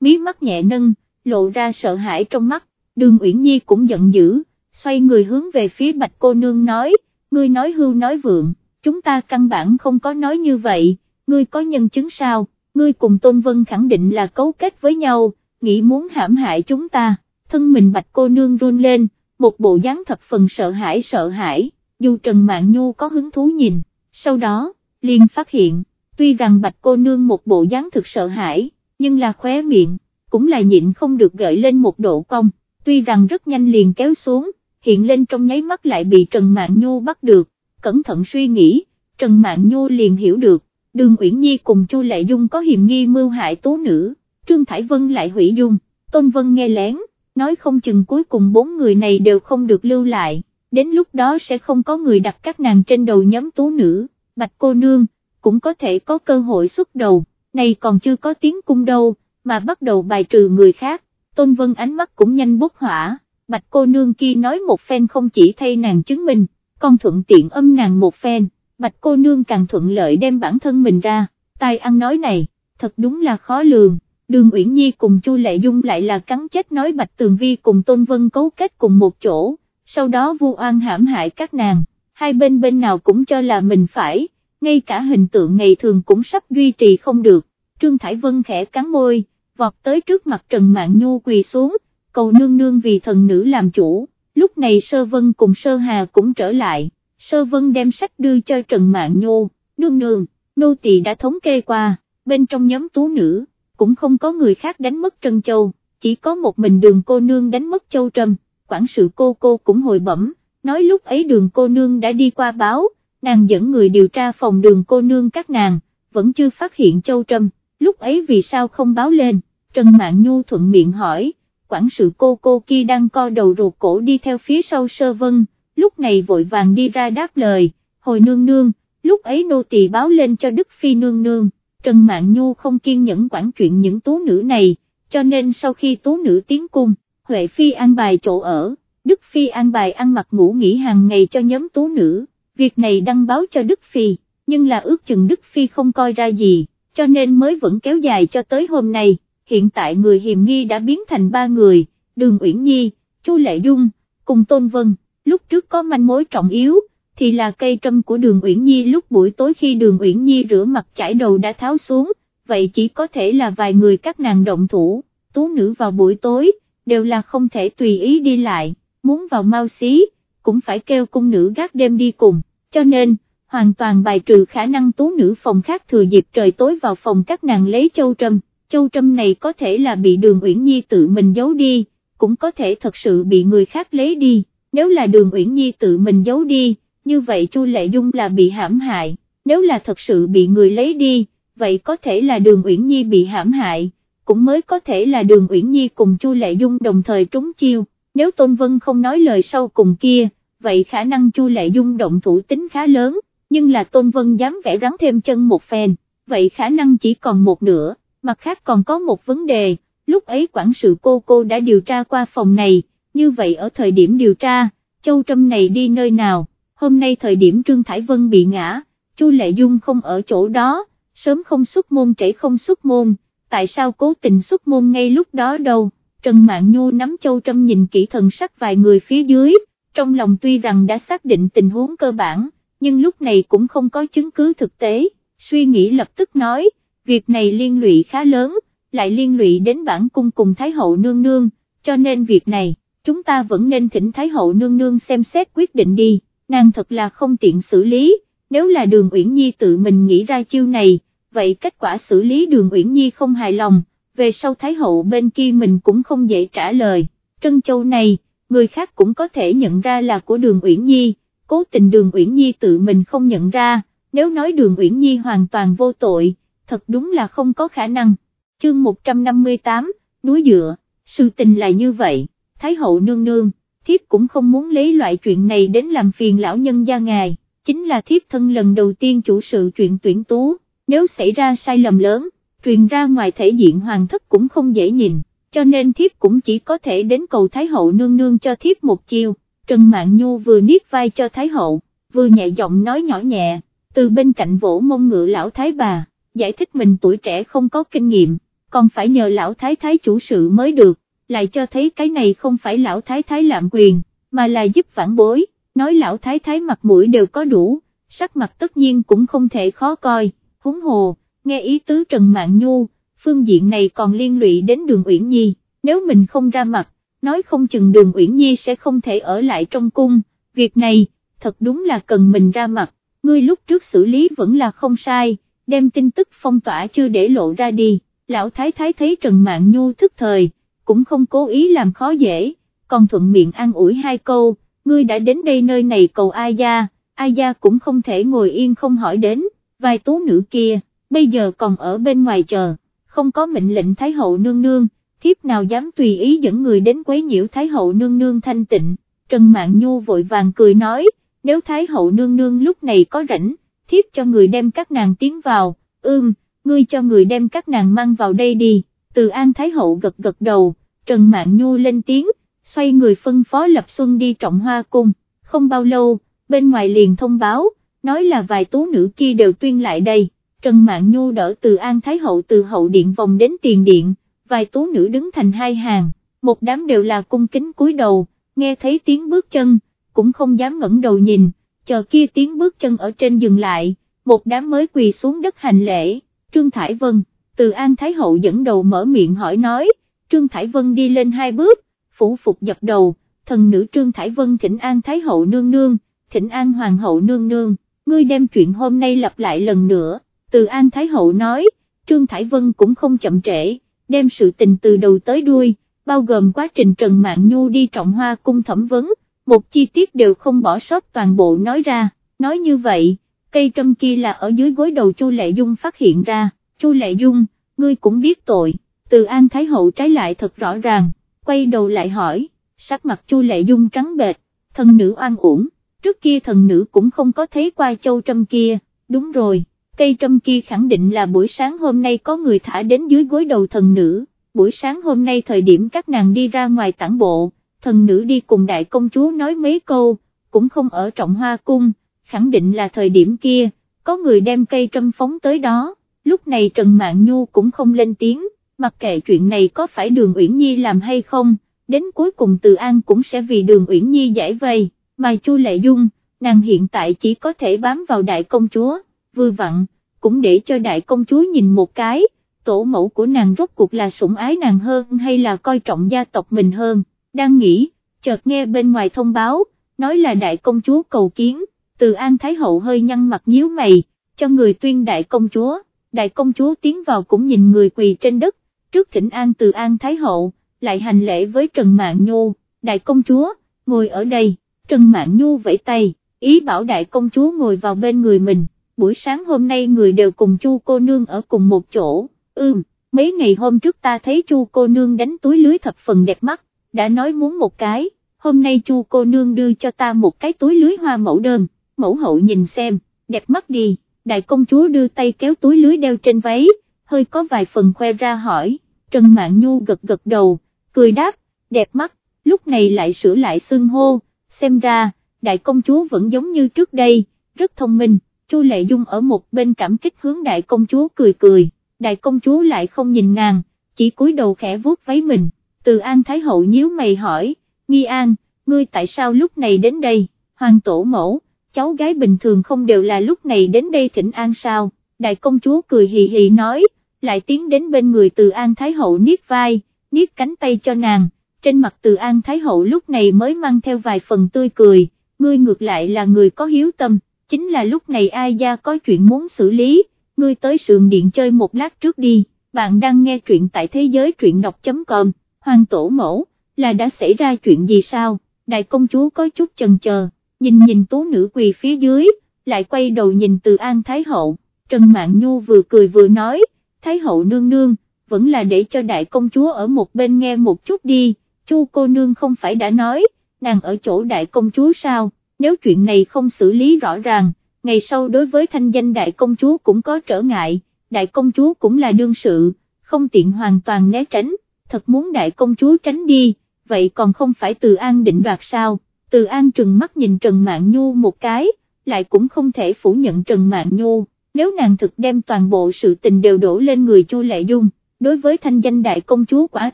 mí mắt nhẹ nâng, lộ ra sợ hãi trong mắt, đường Uyển Nhi cũng giận dữ, xoay người hướng về phía bạch cô nương nói, ngươi nói hưu nói vượng, chúng ta căn bản không có nói như vậy, ngươi có nhân chứng sao, ngươi cùng Tôn Vân khẳng định là cấu kết với nhau, nghĩ muốn hãm hại chúng ta, thân mình bạch cô nương run lên, một bộ dáng thập phần sợ hãi sợ hãi, dù Trần mạng Nhu có hứng thú nhìn, sau đó, liền phát hiện, tuy rằng bạch cô nương một bộ dáng thực sợ hãi, nhưng là khóe miệng, cũng là nhịn không được gợi lên một độ cong, tuy rằng rất nhanh liền kéo xuống, hiện lên trong nháy mắt lại bị Trần mạng Nhu bắt được, cẩn thận suy nghĩ, Trần Mạn Nhu liền hiểu được, Đường Uyển Nhi cùng Chu Lệ Dung có hiểm nghi mưu hại tố nữ, Trương Thải Vân lại hủy dung, Tôn Vân nghe lén, nói không chừng cuối cùng bốn người này đều không được lưu lại, đến lúc đó sẽ không có người đặt các nàng trên đầu nhóm tố nữ, bạch cô nương, cũng có thể có cơ hội xuất đầu, này còn chưa có tiếng cung đâu, mà bắt đầu bài trừ người khác, Tôn Vân ánh mắt cũng nhanh bốc hỏa, bạch cô nương kia nói một phen không chỉ thay nàng chứng minh, còn thuận tiện âm nàng một phen bạch cô nương càng thuận lợi đem bản thân mình ra, tài ăn nói này, thật đúng là khó lường, đường Uyển Nhi cùng Chu Lệ Dung lại là cắn chết nói bạch tường vi cùng Tôn Vân cấu kết cùng một chỗ, sau đó vu oan hãm hại các nàng, hai bên bên nào cũng cho là mình phải, ngay cả hình tượng ngày thường cũng sắp duy trì không được, Trương Thải Vân khẽ cắn môi, vọt tới trước mặt Trần Mạn Nhu quỳ xuống, cầu nương nương vì thần nữ làm chủ, lúc này Sơ Vân cùng Sơ Hà cũng trở lại. Sơ Vân đem sách đưa cho Trần mạng Nhô, nương nương, nô tỳ đã thống kê qua, bên trong nhóm tú nữ, cũng không có người khác đánh mất Trân Châu, chỉ có một mình đường cô nương đánh mất Châu Trâm, quản sự cô cô cũng hồi bẩm, nói lúc ấy đường cô nương đã đi qua báo, nàng dẫn người điều tra phòng đường cô nương các nàng, vẫn chưa phát hiện Châu Trâm, lúc ấy vì sao không báo lên, Trần mạng Nhu thuận miệng hỏi, quản sự cô cô kia đang co đầu ruột cổ đi theo phía sau Sơ Vân, lúc này vội vàng đi ra đáp lời, hồi nương nương, lúc ấy nô tỳ báo lên cho Đức Phi nương nương, Trần mạng Nhu không kiên nhẫn quản chuyện những tú nữ này, cho nên sau khi tú nữ tiến cung, Huệ Phi an bài chỗ ở, Đức Phi an bài ăn mặc ngủ nghỉ hàng ngày cho nhóm tú nữ, việc này đăng báo cho Đức Phi, nhưng là ước chừng Đức Phi không coi ra gì, cho nên mới vẫn kéo dài cho tới hôm nay, hiện tại người hiềm nghi đã biến thành ba người, Đường Uyển Nhi, Chu Lệ Dung, cùng Tôn Vân. Lúc trước có manh mối trọng yếu, thì là cây trâm của đường Uyển Nhi. Lúc buổi tối khi đường Uyển Nhi rửa mặt chải đầu đã tháo xuống, vậy chỉ có thể là vài người các nàng động thủ, tú nữ vào buổi tối, đều là không thể tùy ý đi lại, muốn vào mau xí, cũng phải kêu cung nữ gác đêm đi cùng, cho nên, hoàn toàn bài trừ khả năng tú nữ phòng khác thừa dịp trời tối vào phòng các nàng lấy châu trâm, châu trâm này có thể là bị đường Uyển Nhi tự mình giấu đi, cũng có thể thật sự bị người khác lấy đi. Nếu là đường Uyển Nhi tự mình giấu đi, như vậy Chu Lệ Dung là bị hãm hại, nếu là thật sự bị người lấy đi, vậy có thể là đường Uyển Nhi bị hãm hại, cũng mới có thể là đường Uyển Nhi cùng Chu Lệ Dung đồng thời trúng chiêu, nếu Tôn Vân không nói lời sau cùng kia, vậy khả năng Chu Lệ Dung động thủ tính khá lớn, nhưng là Tôn Vân dám vẽ rắn thêm chân một phen, vậy khả năng chỉ còn một nửa, mặt khác còn có một vấn đề, lúc ấy quản sự cô cô đã điều tra qua phòng này, như vậy ở thời điểm điều tra, Châu Trâm này đi nơi nào, hôm nay thời điểm Trương Thải Vân bị ngã, Chu Lệ Dung không ở chỗ đó, sớm không xuất môn trễ không xuất môn, tại sao cố tình xuất môn ngay lúc đó đâu, Trần Mạn Nhu nắm Châu Trâm nhìn kỹ thần sắc vài người phía dưới, trong lòng tuy rằng đã xác định tình huống cơ bản, nhưng lúc này cũng không có chứng cứ thực tế, suy nghĩ lập tức nói, việc này liên lụy khá lớn, lại liên lụy đến bản cung cùng Thái Hậu Nương Nương, cho nên việc này, chúng ta vẫn nên thỉnh Thái hậu nương nương xem xét quyết định đi, nàng thật là không tiện xử lý, nếu là đường Uyển Nhi tự mình nghĩ ra chiêu này, vậy kết quả xử lý đường Uyển Nhi không hài lòng, về sau Thái hậu bên kia mình cũng không dễ trả lời, Trân Châu này, người khác cũng có thể nhận ra là của đường Uyển Nhi, cố tình đường Uyển Nhi tự mình không nhận ra, nếu nói đường Uyển Nhi hoàn toàn vô tội, thật đúng là không có khả năng. Chương 158, núi dựa, sự tình là như vậy. Thái hậu nương nương, thiếp cũng không muốn lấy loại chuyện này đến làm phiền lão nhân gia ngài, chính là thiếp thân lần đầu tiên chủ sự chuyện tuyển tú, nếu xảy ra sai lầm lớn, truyền ra ngoài thể diện hoàng thất cũng không dễ nhìn, cho nên thiếp cũng chỉ có thể đến cầu Thái hậu nương nương cho thiếp một chiêu, Trần Mạn Nhu vừa niết vai cho Thái hậu, vừa nhẹ giọng nói nhỏ nhẹ, từ bên cạnh vỗ mông ngựa lão thái bà, giải thích mình tuổi trẻ không có kinh nghiệm, còn phải nhờ lão thái thái chủ sự mới được, lại cho thấy cái này không phải lão thái thái lạm quyền, mà là giúp phản bối, nói lão thái thái mặt mũi đều có đủ, sắc mặt tất nhiên cũng không thể khó coi, húng hồ, nghe ý tứ Trần mạng Nhu, phương diện này còn liên lụy đến đường Uyển Nhi, nếu mình không ra mặt, nói không chừng đường Uyển Nhi sẽ không thể ở lại trong cung, việc này, thật đúng là cần mình ra mặt, ngươi lúc trước xử lý vẫn là không sai, đem tin tức phong tỏa chưa để lộ ra đi, lão thái thái thấy Trần Mạn Nhu thức thời, cũng không cố ý làm khó dễ, còn thuận miệng an ủi hai câu, ngươi đã đến đây nơi này cầu ai gia, ai gia cũng không thể ngồi yên không hỏi đến, vài tú nữ kia, bây giờ còn ở bên ngoài chờ, không có mệnh lệnh Thái hậu nương nương, thiếp nào dám tùy ý dẫn người đến quấy nhiễu Thái hậu nương nương thanh tịnh, Trần Mạn Nhu vội vàng cười nói, nếu Thái hậu nương nương lúc này có rảnh, thiếp cho người đem các nàng tiến vào, ưm, ngươi cho người đem các nàng mang vào đây đi, từ An Thái hậu gật gật đầu, Trần Mạn Nhu lên tiếng, xoay người phân phó Lập Xuân đi trọng hoa cung, không bao lâu, bên ngoài liền thông báo, nói là vài tú nữ kia đều tuyên lại đây, Trần Mạn Nhu đỡ từ An Thái Hậu từ hậu điện vòng đến tiền điện, vài tú nữ đứng thành hai hàng, một đám đều là cung kính cúi đầu, nghe thấy tiếng bước chân, cũng không dám ngẩng đầu nhìn, chờ kia tiếng bước chân ở trên dừng lại, một đám mới quỳ xuống đất hành lễ, Trương Thải Vân, từ An Thái Hậu dẫn đầu mở miệng hỏi nói, Trương Thải Vân đi lên hai bước, phủ phục dập đầu, thần nữ Trương Thải Vân thỉnh An Thái Hậu nương nương, thỉnh An Hoàng Hậu nương nương, ngươi đem chuyện hôm nay lặp lại lần nữa, từ An Thái Hậu nói, Trương Thải Vân cũng không chậm trễ, đem sự tình từ đầu tới đuôi, bao gồm quá trình Trần Mạn Nhu đi trọng hoa cung thẩm vấn, một chi tiết đều không bỏ sót toàn bộ nói ra, nói như vậy, cây trâm kia là ở dưới gối đầu Chu Lệ Dung phát hiện ra, Chu Lệ Dung, ngươi cũng biết tội, từ An Thái Hậu trái lại thật rõ ràng, quay đầu lại hỏi, sắc mặt Chu Lệ Dung trắng bệch, thần nữ oan uổng, trước kia thần nữ cũng không có thấy qua châu trâm kia, đúng rồi, cây trâm kia khẳng định là buổi sáng hôm nay có người thả đến dưới gối đầu thần nữ, buổi sáng hôm nay thời điểm các nàng đi ra ngoài tản bộ, thần nữ đi cùng đại công chúa nói mấy câu, cũng không ở trọng hoa cung, khẳng định là thời điểm kia, có người đem cây trâm phóng tới đó, lúc này Trần Mạn Nhu cũng không lên tiếng, mặc kệ chuyện này có phải đường Uyển Nhi làm hay không, đến cuối cùng Từ An cũng sẽ vì đường Uyển Nhi giải vây, mà Chu Lệ Dung, nàng hiện tại chỉ có thể bám vào đại công chúa, vừa vặn, cũng để cho đại công chúa nhìn một cái, tổ mẫu của nàng rốt cuộc là sủng ái nàng hơn hay là coi trọng gia tộc mình hơn, đang nghĩ, chợt nghe bên ngoài thông báo, nói là đại công chúa cầu kiến, từ An Thái Hậu hơi nhăn mặt nhíu mày, cho người tuyên đại công chúa, đại công chúa tiến vào cũng nhìn người quỳ trên đất, trước thỉnh An từ An Thái Hậu, lại hành lễ với Trần Mạn Nhu, đại công chúa, ngồi ở đây, Trần Mạn Nhu vẫy tay, ý bảo đại công chúa ngồi vào bên người mình, buổi sáng hôm nay người đều cùng chu cô nương ở cùng một chỗ, ưm, mấy ngày hôm trước ta thấy chu cô nương đánh túi lưới thập phần đẹp mắt, đã nói muốn một cái, hôm nay chu cô nương đưa cho ta một cái túi lưới hoa mẫu đơn, mẫu hậu nhìn xem, đẹp mắt đi, đại công chúa đưa tay kéo túi lưới đeo trên váy, hơi có vài phần khoe ra hỏi, Trần Mạn Nhu gật gật đầu, cười đáp, đẹp mắt, lúc này lại sửa lại xương hô, xem ra, đại công chúa vẫn giống như trước đây, rất thông minh, Chu Lệ Dung ở một bên cảm kích hướng đại công chúa cười cười, đại công chúa lại không nhìn nàng, chỉ cúi đầu khẽ vuốt váy mình, từ An Thái Hậu nhíu mày hỏi, Nghi An, ngươi tại sao lúc này đến đây, hoàng tổ mẫu, cháu gái bình thường không đều là lúc này đến đây thỉnh an sao, đại công chúa cười hì hì nói, lại tiến đến bên người từ An Thái Hậu niết vai, niết cánh tay cho nàng, trên mặt từ An Thái Hậu lúc này mới mang theo vài phần tươi cười, ngươi ngược lại là người có hiếu tâm, chính là lúc này ai gia có chuyện muốn xử lý, ngươi tới sườn điện chơi một lát trước đi, bạn đang nghe truyện tại thế giới truyện đọc.com, hoàng tổ mẫu, là đã xảy ra chuyện gì sao, đại công chúa có chút chần chờ, nhìn nhìn tú nữ quỳ phía dưới, lại quay đầu nhìn từ An Thái Hậu, Trần Mạn Nhu vừa cười vừa nói, Thái Hậu nương nương, vẫn là để cho đại công chúa ở một bên nghe một chút đi, chu cô nương không phải đã nói, nàng ở chỗ đại công chúa sao, nếu chuyện này không xử lý rõ ràng, ngày sau đối với thanh danh đại công chúa cũng có trở ngại, đại công chúa cũng là đương sự, không tiện hoàn toàn né tránh, thật muốn đại công chúa tránh đi, vậy còn không phải từ an định đoạt sao, từ an trừng mắt nhìn Trần mạng Nhu một cái, lại cũng không thể phủ nhận Trần mạng Nhu, nếu nàng thực đem toàn bộ sự tình đều đổ lên người Chu Lệ Dung, đối với thanh danh đại công chúa quả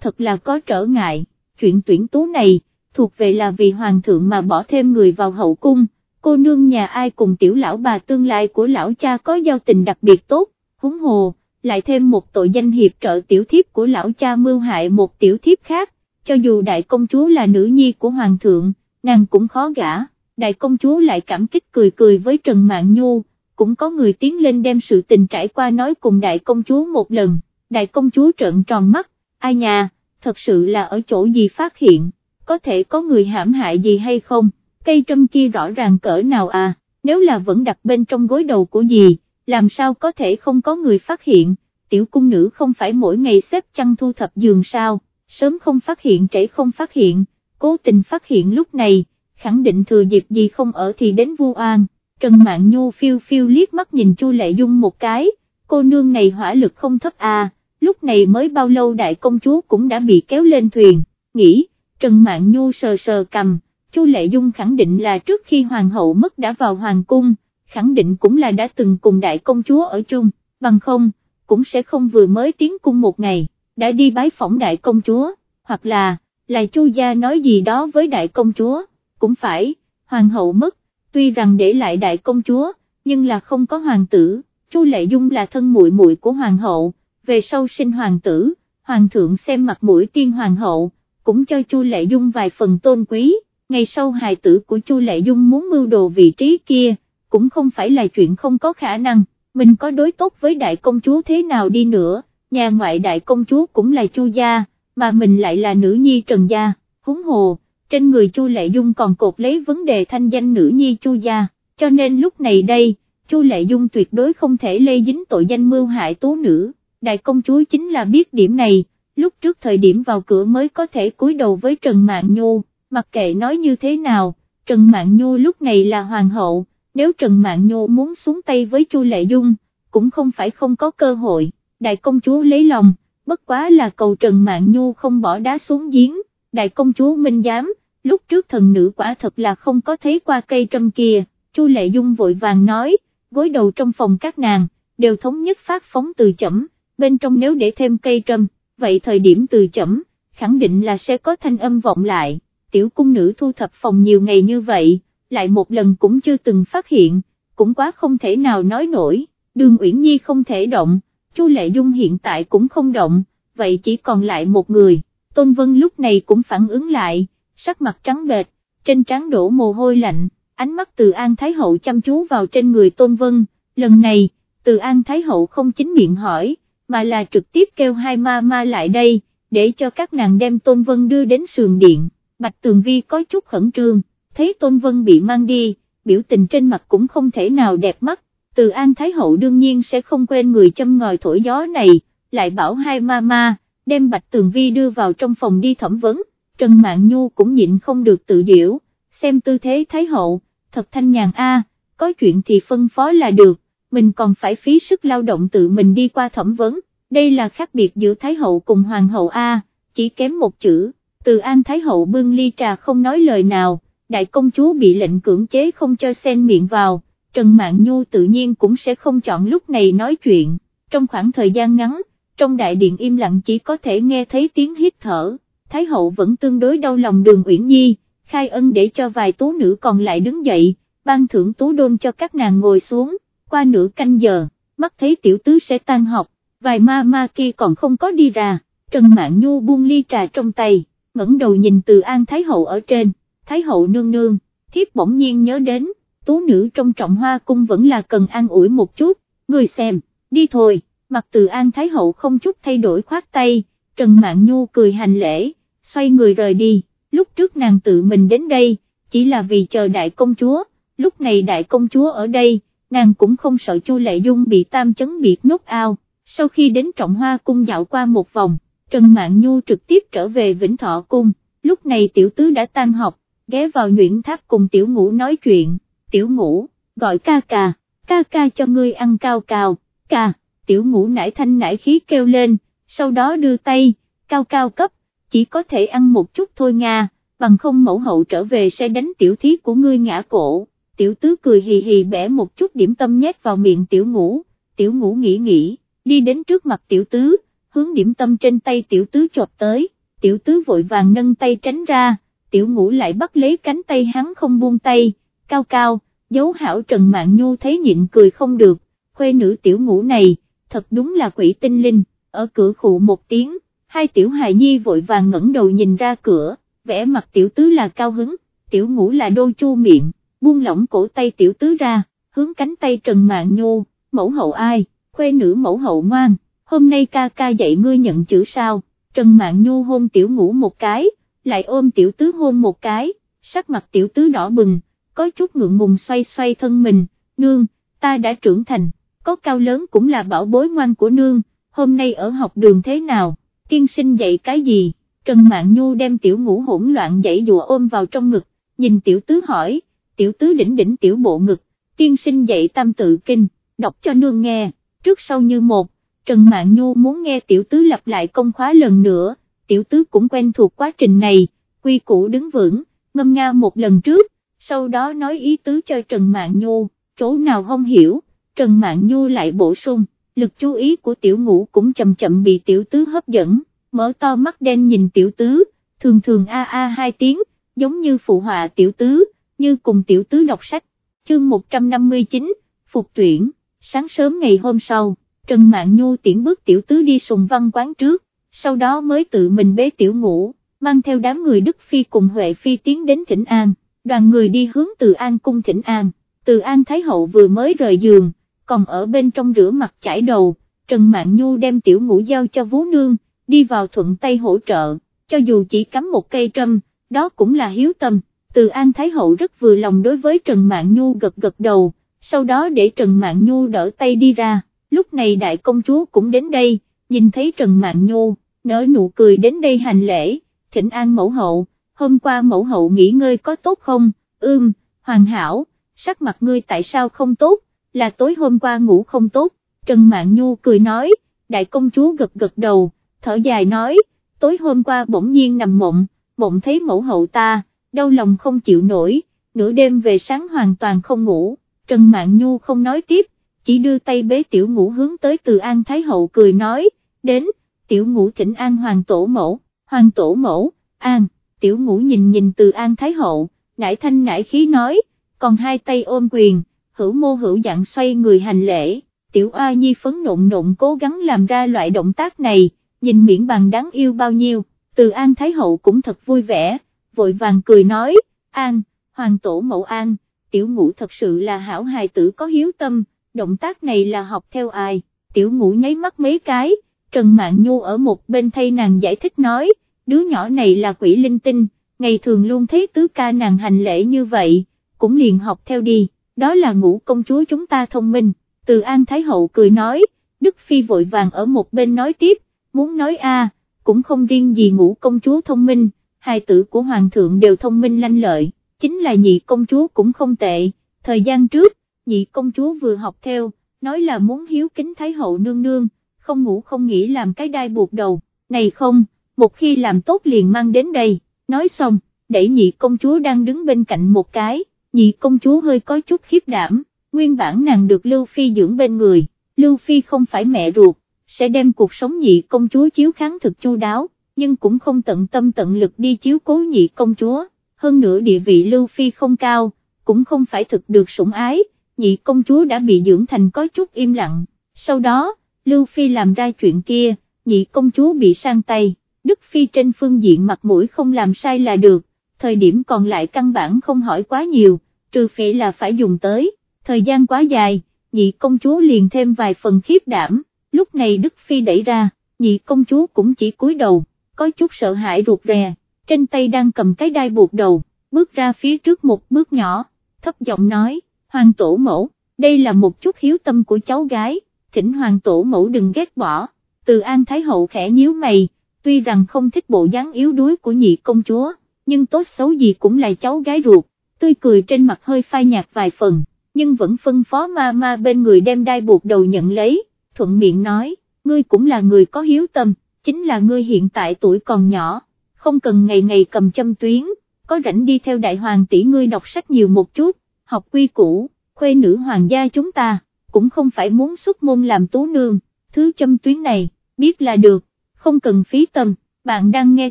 thật là có trở ngại, chuyện tuyển tú này, thuộc về là vì hoàng thượng mà bỏ thêm người vào hậu cung, cô nương nhà ai cùng tiểu lão bà tương lai của lão cha có giao tình đặc biệt tốt, húng hồ, lại thêm một tội danh hiệp trợ tiểu thiếp của lão cha mưu hại một tiểu thiếp khác, cho dù đại công chúa là nữ nhi của hoàng thượng, nàng cũng khó gả, đại công chúa lại cảm kích cười cười với Trần Mạn Nhu, cũng có người tiến lên đem sự tình trải qua nói cùng đại công chúa một lần, đại công chúa trợn tròn mắt, ai nhà, thật sự là ở chỗ gì phát hiện, có thể có người hãm hại gì hay không, cây trâm kia rõ ràng cỡ nào à, nếu là vẫn đặt bên trong gối đầu của gì, làm sao có thể không có người phát hiện, tiểu cung nữ không phải mỗi ngày xếp chăn thu thập giường sao, sớm không phát hiện trễ không phát hiện, cố tình phát hiện lúc này, khẳng định thừa dịp gì không ở thì đến vu oan. Trần Mạn Nhu phiêu phiêu liếc mắt nhìn Chu Lệ Dung một cái, cô nương này hỏa lực không thấp à, lúc này mới bao lâu đại công chúa cũng đã bị kéo lên thuyền, nghĩ, Trần Mạn Nhu sờ sờ cầm, Chu Lệ Dung khẳng định là trước khi hoàng hậu mất đã vào hoàng cung, khẳng định cũng là đã từng cùng đại công chúa ở chung, bằng không, cũng sẽ không vừa mới tiến cung một ngày, đã đi bái phỏng đại công chúa, hoặc là, là Chu gia nói gì đó với đại công chúa, cũng phải, hoàng hậu mất, tuy rằng để lại đại công chúa, nhưng là không có hoàng tử, Chu Lệ Dung là thân muội muội của hoàng hậu, về sau sinh hoàng tử, hoàng thượng xem mặt mũi tiên hoàng hậu, cũng cho Chu Lệ Dung vài phần tôn quý, ngày sau hài tử của Chu Lệ Dung muốn mưu đồ vị trí kia, cũng không phải là chuyện không có khả năng, mình có đối tốt với đại công chúa thế nào đi nữa, nhà ngoại đại công chúa cũng là Chu gia, mà mình lại là nữ nhi Trần gia, húng hồ, trên người Chu Lệ Dung còn cột lấy vấn đề thanh danh nữ nhi Chu gia, cho nên lúc này đây, Chu Lệ Dung tuyệt đối không thể lây dính tội danh mưu hại tố nữ, đại công chúa chính là biết điểm này, lúc trước thời điểm vào cửa mới có thể cúi đầu với Trần mạng Nhu, mặc kệ nói như thế nào, Trần mạng Nhu lúc này là hoàng hậu, nếu Trần Mạn Nhu muốn xuống tay với Chu Lệ Dung, cũng không phải không có cơ hội, đại công chúa lấy lòng, bất quá là cầu Trần Mạn Nhu không bỏ đá xuống giếng, đại công chúa minh giám, lúc trước thần nữ quả thật là không có thấy qua cây trâm kia, Chu Lệ Dung vội vàng nói, gối đầu trong phòng các nàng, đều thống nhất phát phóng từ chậm, bên trong nếu để thêm cây trâm, vậy thời điểm từ chậm, khẳng định là sẽ có thanh âm vọng lại, tiểu cung nữ thu thập phòng nhiều ngày như vậy, lại một lần cũng chưa từng phát hiện, cũng quá không thể nào nói nổi, đường Uyển Nhi không thể động, Chu Lệ Dung hiện tại cũng không động, vậy chỉ còn lại một người, Tôn Vân lúc này cũng phản ứng lại, sắc mặt trắng bệch, trên trán đổ mồ hôi lạnh, ánh mắt từ An Thái Hậu chăm chú vào trên người Tôn Vân, lần này, từ An Thái Hậu không chính miệng hỏi, mà là trực tiếp kêu hai ma ma lại đây, để cho các nàng đem Tôn Vân đưa đến sườn điện, Bạch Tường Vi có chút khẩn trương, thấy Tôn Vân bị mang đi, biểu tình trên mặt cũng không thể nào đẹp mắt, từ An Thái Hậu đương nhiên sẽ không quên người châm ngòi thổi gió này, lại bảo hai ma ma, đem Bạch Tường Vi đưa vào trong phòng đi thẩm vấn, Trần mạng Nhu cũng nhịn không được tự diễu, xem tư thế Thái Hậu, thật thanh nhàn a, có chuyện thì phân phó là được, mình còn phải phí sức lao động tự mình đi qua thẩm vấn, đây là khác biệt giữa Thái Hậu cùng Hoàng Hậu a, chỉ kém một chữ, từ An Thái Hậu bưng ly trà không nói lời nào, đại công chúa bị lệnh cưỡng chế không cho xen miệng vào, Trần Mạn Nhu tự nhiên cũng sẽ không chọn lúc này nói chuyện, trong khoảng thời gian ngắn, trong đại điện im lặng chỉ có thể nghe thấy tiếng hít thở, Thái Hậu vẫn tương đối đau lòng đường Uyển Nhi, khai ân để cho vài tú nữ còn lại đứng dậy, ban thưởng tú đôn cho các nàng ngồi xuống, qua nửa canh giờ, mắt thấy tiểu tứ sẽ tan học, vài ma ma kia còn không có đi ra, Trần Mạn Nhu buông ly trà trong tay, ngẩng đầu nhìn từ An Thái Hậu ở trên, Thái Hậu nương nương, thiếp bỗng nhiên nhớ đến, tú nữ trong trọng hoa cung vẫn là cần an ủi một chút, người xem, đi thôi, mặt từ An Thái Hậu không chút thay đổi khoát tay, Trần Mạn Nhu cười hành lễ, xoay người rời đi, lúc trước nàng tự mình đến đây, chỉ là vì chờ đại công chúa, lúc này đại công chúa ở đây, nàng cũng không sợ Chu Lệ Dung bị tam chấn biệt nốt ao, sau khi đến trọng hoa cung dạo qua một vòng, Trần Mạn Nhu trực tiếp trở về Vĩnh Thọ Cung, lúc này tiểu tứ đã tan học, ghé vào nhuyễn tháp cùng tiểu ngũ nói chuyện, tiểu ngũ, gọi ca ca, ca ca cho ngươi ăn cao cao, ca, tiểu ngũ nải thanh nải khí kêu lên, sau đó đưa tay, cao cao cấp, chỉ có thể ăn một chút thôi Nga, bằng không mẫu hậu trở về sẽ đánh tiểu thí của ngươi ngã cổ, tiểu tứ cười hì hì bẻ một chút điểm tâm nhét vào miệng tiểu ngũ, tiểu ngũ nghĩ nghĩ, đi đến trước mặt tiểu tứ, hướng điểm tâm trên tay tiểu tứ chộp tới, tiểu tứ vội vàng nâng tay tránh ra, tiểu ngũ lại bắt lấy cánh tay hắn không buông tay, cao cao, dấu hảo Trần Mạn Nhu thấy nhịn cười không được, khuê nữ tiểu ngũ này, thật đúng là quỷ tinh linh, ở cửa khụ một tiếng, hai tiểu hài nhi vội vàng ngẩng đầu nhìn ra cửa, vẽ mặt tiểu tứ là cao hứng, tiểu ngũ là đô chu miệng, buông lỏng cổ tay tiểu tứ ra, hướng cánh tay Trần Mạn Nhu, mẫu hậu ai, khuê nữ mẫu hậu ngoan, hôm nay ca ca dạy ngươi nhận chữ sao, Trần Mạn Nhu hôn tiểu ngũ một cái, lại ôm tiểu tứ hôn một cái, sắc mặt tiểu tứ đỏ bừng, có chút ngượng ngùng xoay xoay thân mình, nương, ta đã trưởng thành, có cao lớn cũng là bảo bối ngoan của nương, hôm nay ở học đường thế nào, tiên sinh dạy cái gì, Trần Mạn Nhu đem tiểu ngũ hỗn loạn dãy dùa ôm vào trong ngực, nhìn tiểu tứ hỏi, tiểu tứ đỉnh đỉnh tiểu bộ ngực, tiên sinh dạy tam tự kinh, đọc cho nương nghe, trước sau như một, Trần Mạn Nhu muốn nghe tiểu tứ lặp lại công khóa lần nữa, tiểu tứ cũng quen thuộc quá trình này, quy củ đứng vững, ngâm nga một lần trước, sau đó nói ý tứ cho Trần Mạn Nhu, chỗ nào không hiểu, Trần Mạn Nhu lại bổ sung, lực chú ý của tiểu ngũ cũng chậm chậm bị tiểu tứ hấp dẫn, mở to mắt đen nhìn tiểu tứ, thường thường a a hai tiếng, giống như phụ họa tiểu tứ, như cùng tiểu tứ đọc sách, chương 159, phục tuyển, sáng sớm ngày hôm sau, Trần Mạn Nhu tiễn bước tiểu tứ đi sùng văn quán trước, sau đó mới tự mình bế tiểu ngũ, mang theo đám người Đức Phi cùng Huệ Phi tiến đến Thịnh An, đoàn người đi hướng từ An cung Thịnh An, từ An Thái Hậu vừa mới rời giường, còn ở bên trong rửa mặt chải đầu, Trần Mạn Nhu đem tiểu ngũ giao cho Vú Nương, đi vào thuận tay hỗ trợ, cho dù chỉ cắm một cây trâm, đó cũng là hiếu tâm, từ An Thái Hậu rất vừa lòng đối với Trần Mạn Nhu gật gật đầu, sau đó để Trần Mạn Nhu đỡ tay đi ra, lúc này đại công chúa cũng đến đây, nhìn thấy Trần Mạn Nhu, nở nụ cười đến đây hành lễ, thỉnh an mẫu hậu, hôm qua mẫu hậu nghỉ ngơi có tốt không, ưm, hoàn hảo, sắc mặt ngươi tại sao không tốt, là tối hôm qua ngủ không tốt, Trần Mạn Nhu cười nói, đại công chúa gật gật đầu, thở dài nói, tối hôm qua bỗng nhiên nằm mộng, mộng thấy mẫu hậu ta, đau lòng không chịu nổi, nửa đêm về sáng hoàn toàn không ngủ, Trần Mạn Nhu không nói tiếp, chỉ đưa tay bế tiểu ngủ hướng tới từ An Thái Hậu cười nói, đến, tiểu ngũ thỉnh An Hoàng Tổ Mẫu, Hoàng Tổ Mẫu, An, tiểu ngũ nhìn nhìn từ An Thái Hậu, nải thanh nải khí nói, còn hai tay ôm quyền, hữu mô hữu dạng xoay người hành lễ, tiểu oa nhi phấn nộn nộn cố gắng làm ra loại động tác này, nhìn miễn bằng đáng yêu bao nhiêu, từ An Thái Hậu cũng thật vui vẻ, vội vàng cười nói, An, Hoàng Tổ Mẫu An, tiểu ngũ thật sự là hảo hài tử có hiếu tâm, động tác này là học theo ai, tiểu ngũ nháy mắt mấy cái, Trần Mạn Nhu ở một bên thay nàng giải thích nói, đứa nhỏ này là quỷ linh tinh, ngày thường luôn thấy tứ ca nàng hành lễ như vậy, cũng liền học theo đi, đó là ngũ công chúa chúng ta thông minh, từ An Thái Hậu cười nói, Đức Phi vội vàng ở một bên nói tiếp, muốn nói a cũng không riêng gì ngũ công chúa thông minh, hai tử của Hoàng thượng đều thông minh lanh lợi, chính là nhị công chúa cũng không tệ, thời gian trước, nhị công chúa vừa học theo, nói là muốn hiếu kính Thái hậu nương nương, không ngủ không nghĩ làm cái đai buộc đầu, này không, một khi làm tốt liền mang đến đây, nói xong, đẩy nhị công chúa đang đứng bên cạnh một cái, nhị công chúa hơi có chút khiếp đảm, nguyên bản nàng được Lưu Phi dưỡng bên người, Lưu Phi không phải mẹ ruột, sẽ đem cuộc sống nhị công chúa chiếu kháng thực chu đáo, nhưng cũng không tận tâm tận lực đi chiếu cố nhị công chúa, hơn nữa địa vị Lưu Phi không cao, cũng không phải thực được sủng ái, nhị công chúa đã bị dưỡng thành có chút im lặng, sau đó, Lưu Phi làm ra chuyện kia, nhị công chúa bị sang tay, Đức Phi trên phương diện mặt mũi không làm sai là được, thời điểm còn lại căn bản không hỏi quá nhiều, trừ phi là phải dùng tới, thời gian quá dài, nhị công chúa liền thêm vài phần khiếp đảm, lúc này Đức Phi đẩy ra, nhị công chúa cũng chỉ cúi đầu, có chút sợ hãi ruột rè, trên tay đang cầm cái đai buộc đầu, bước ra phía trước một bước nhỏ, thấp giọng nói, hoàng tổ mẫu, đây là một chút hiếu tâm của cháu gái, thỉnh hoàng tổ mẫu đừng ghét bỏ, từ An Thái Hậu khẽ nhíu mày, tuy rằng không thích bộ dáng yếu đuối của nhị công chúa, nhưng tốt xấu gì cũng là cháu gái ruột, tươi cười trên mặt hơi phai nhạt vài phần, nhưng vẫn phân phó ma ma bên người đem đai buộc đầu nhận lấy, thuận miệng nói, ngươi cũng là người có hiếu tâm, chính là ngươi hiện tại tuổi còn nhỏ, không cần ngày ngày cầm châm tuyến, có rảnh đi theo đại hoàng tỷ ngươi đọc sách nhiều một chút, học quy củ, khuê nữ hoàng gia chúng ta, cũng không phải muốn xuất môn làm tú nương, thứ châm tuyến này, biết là được, không cần phí tâm, bạn đang nghe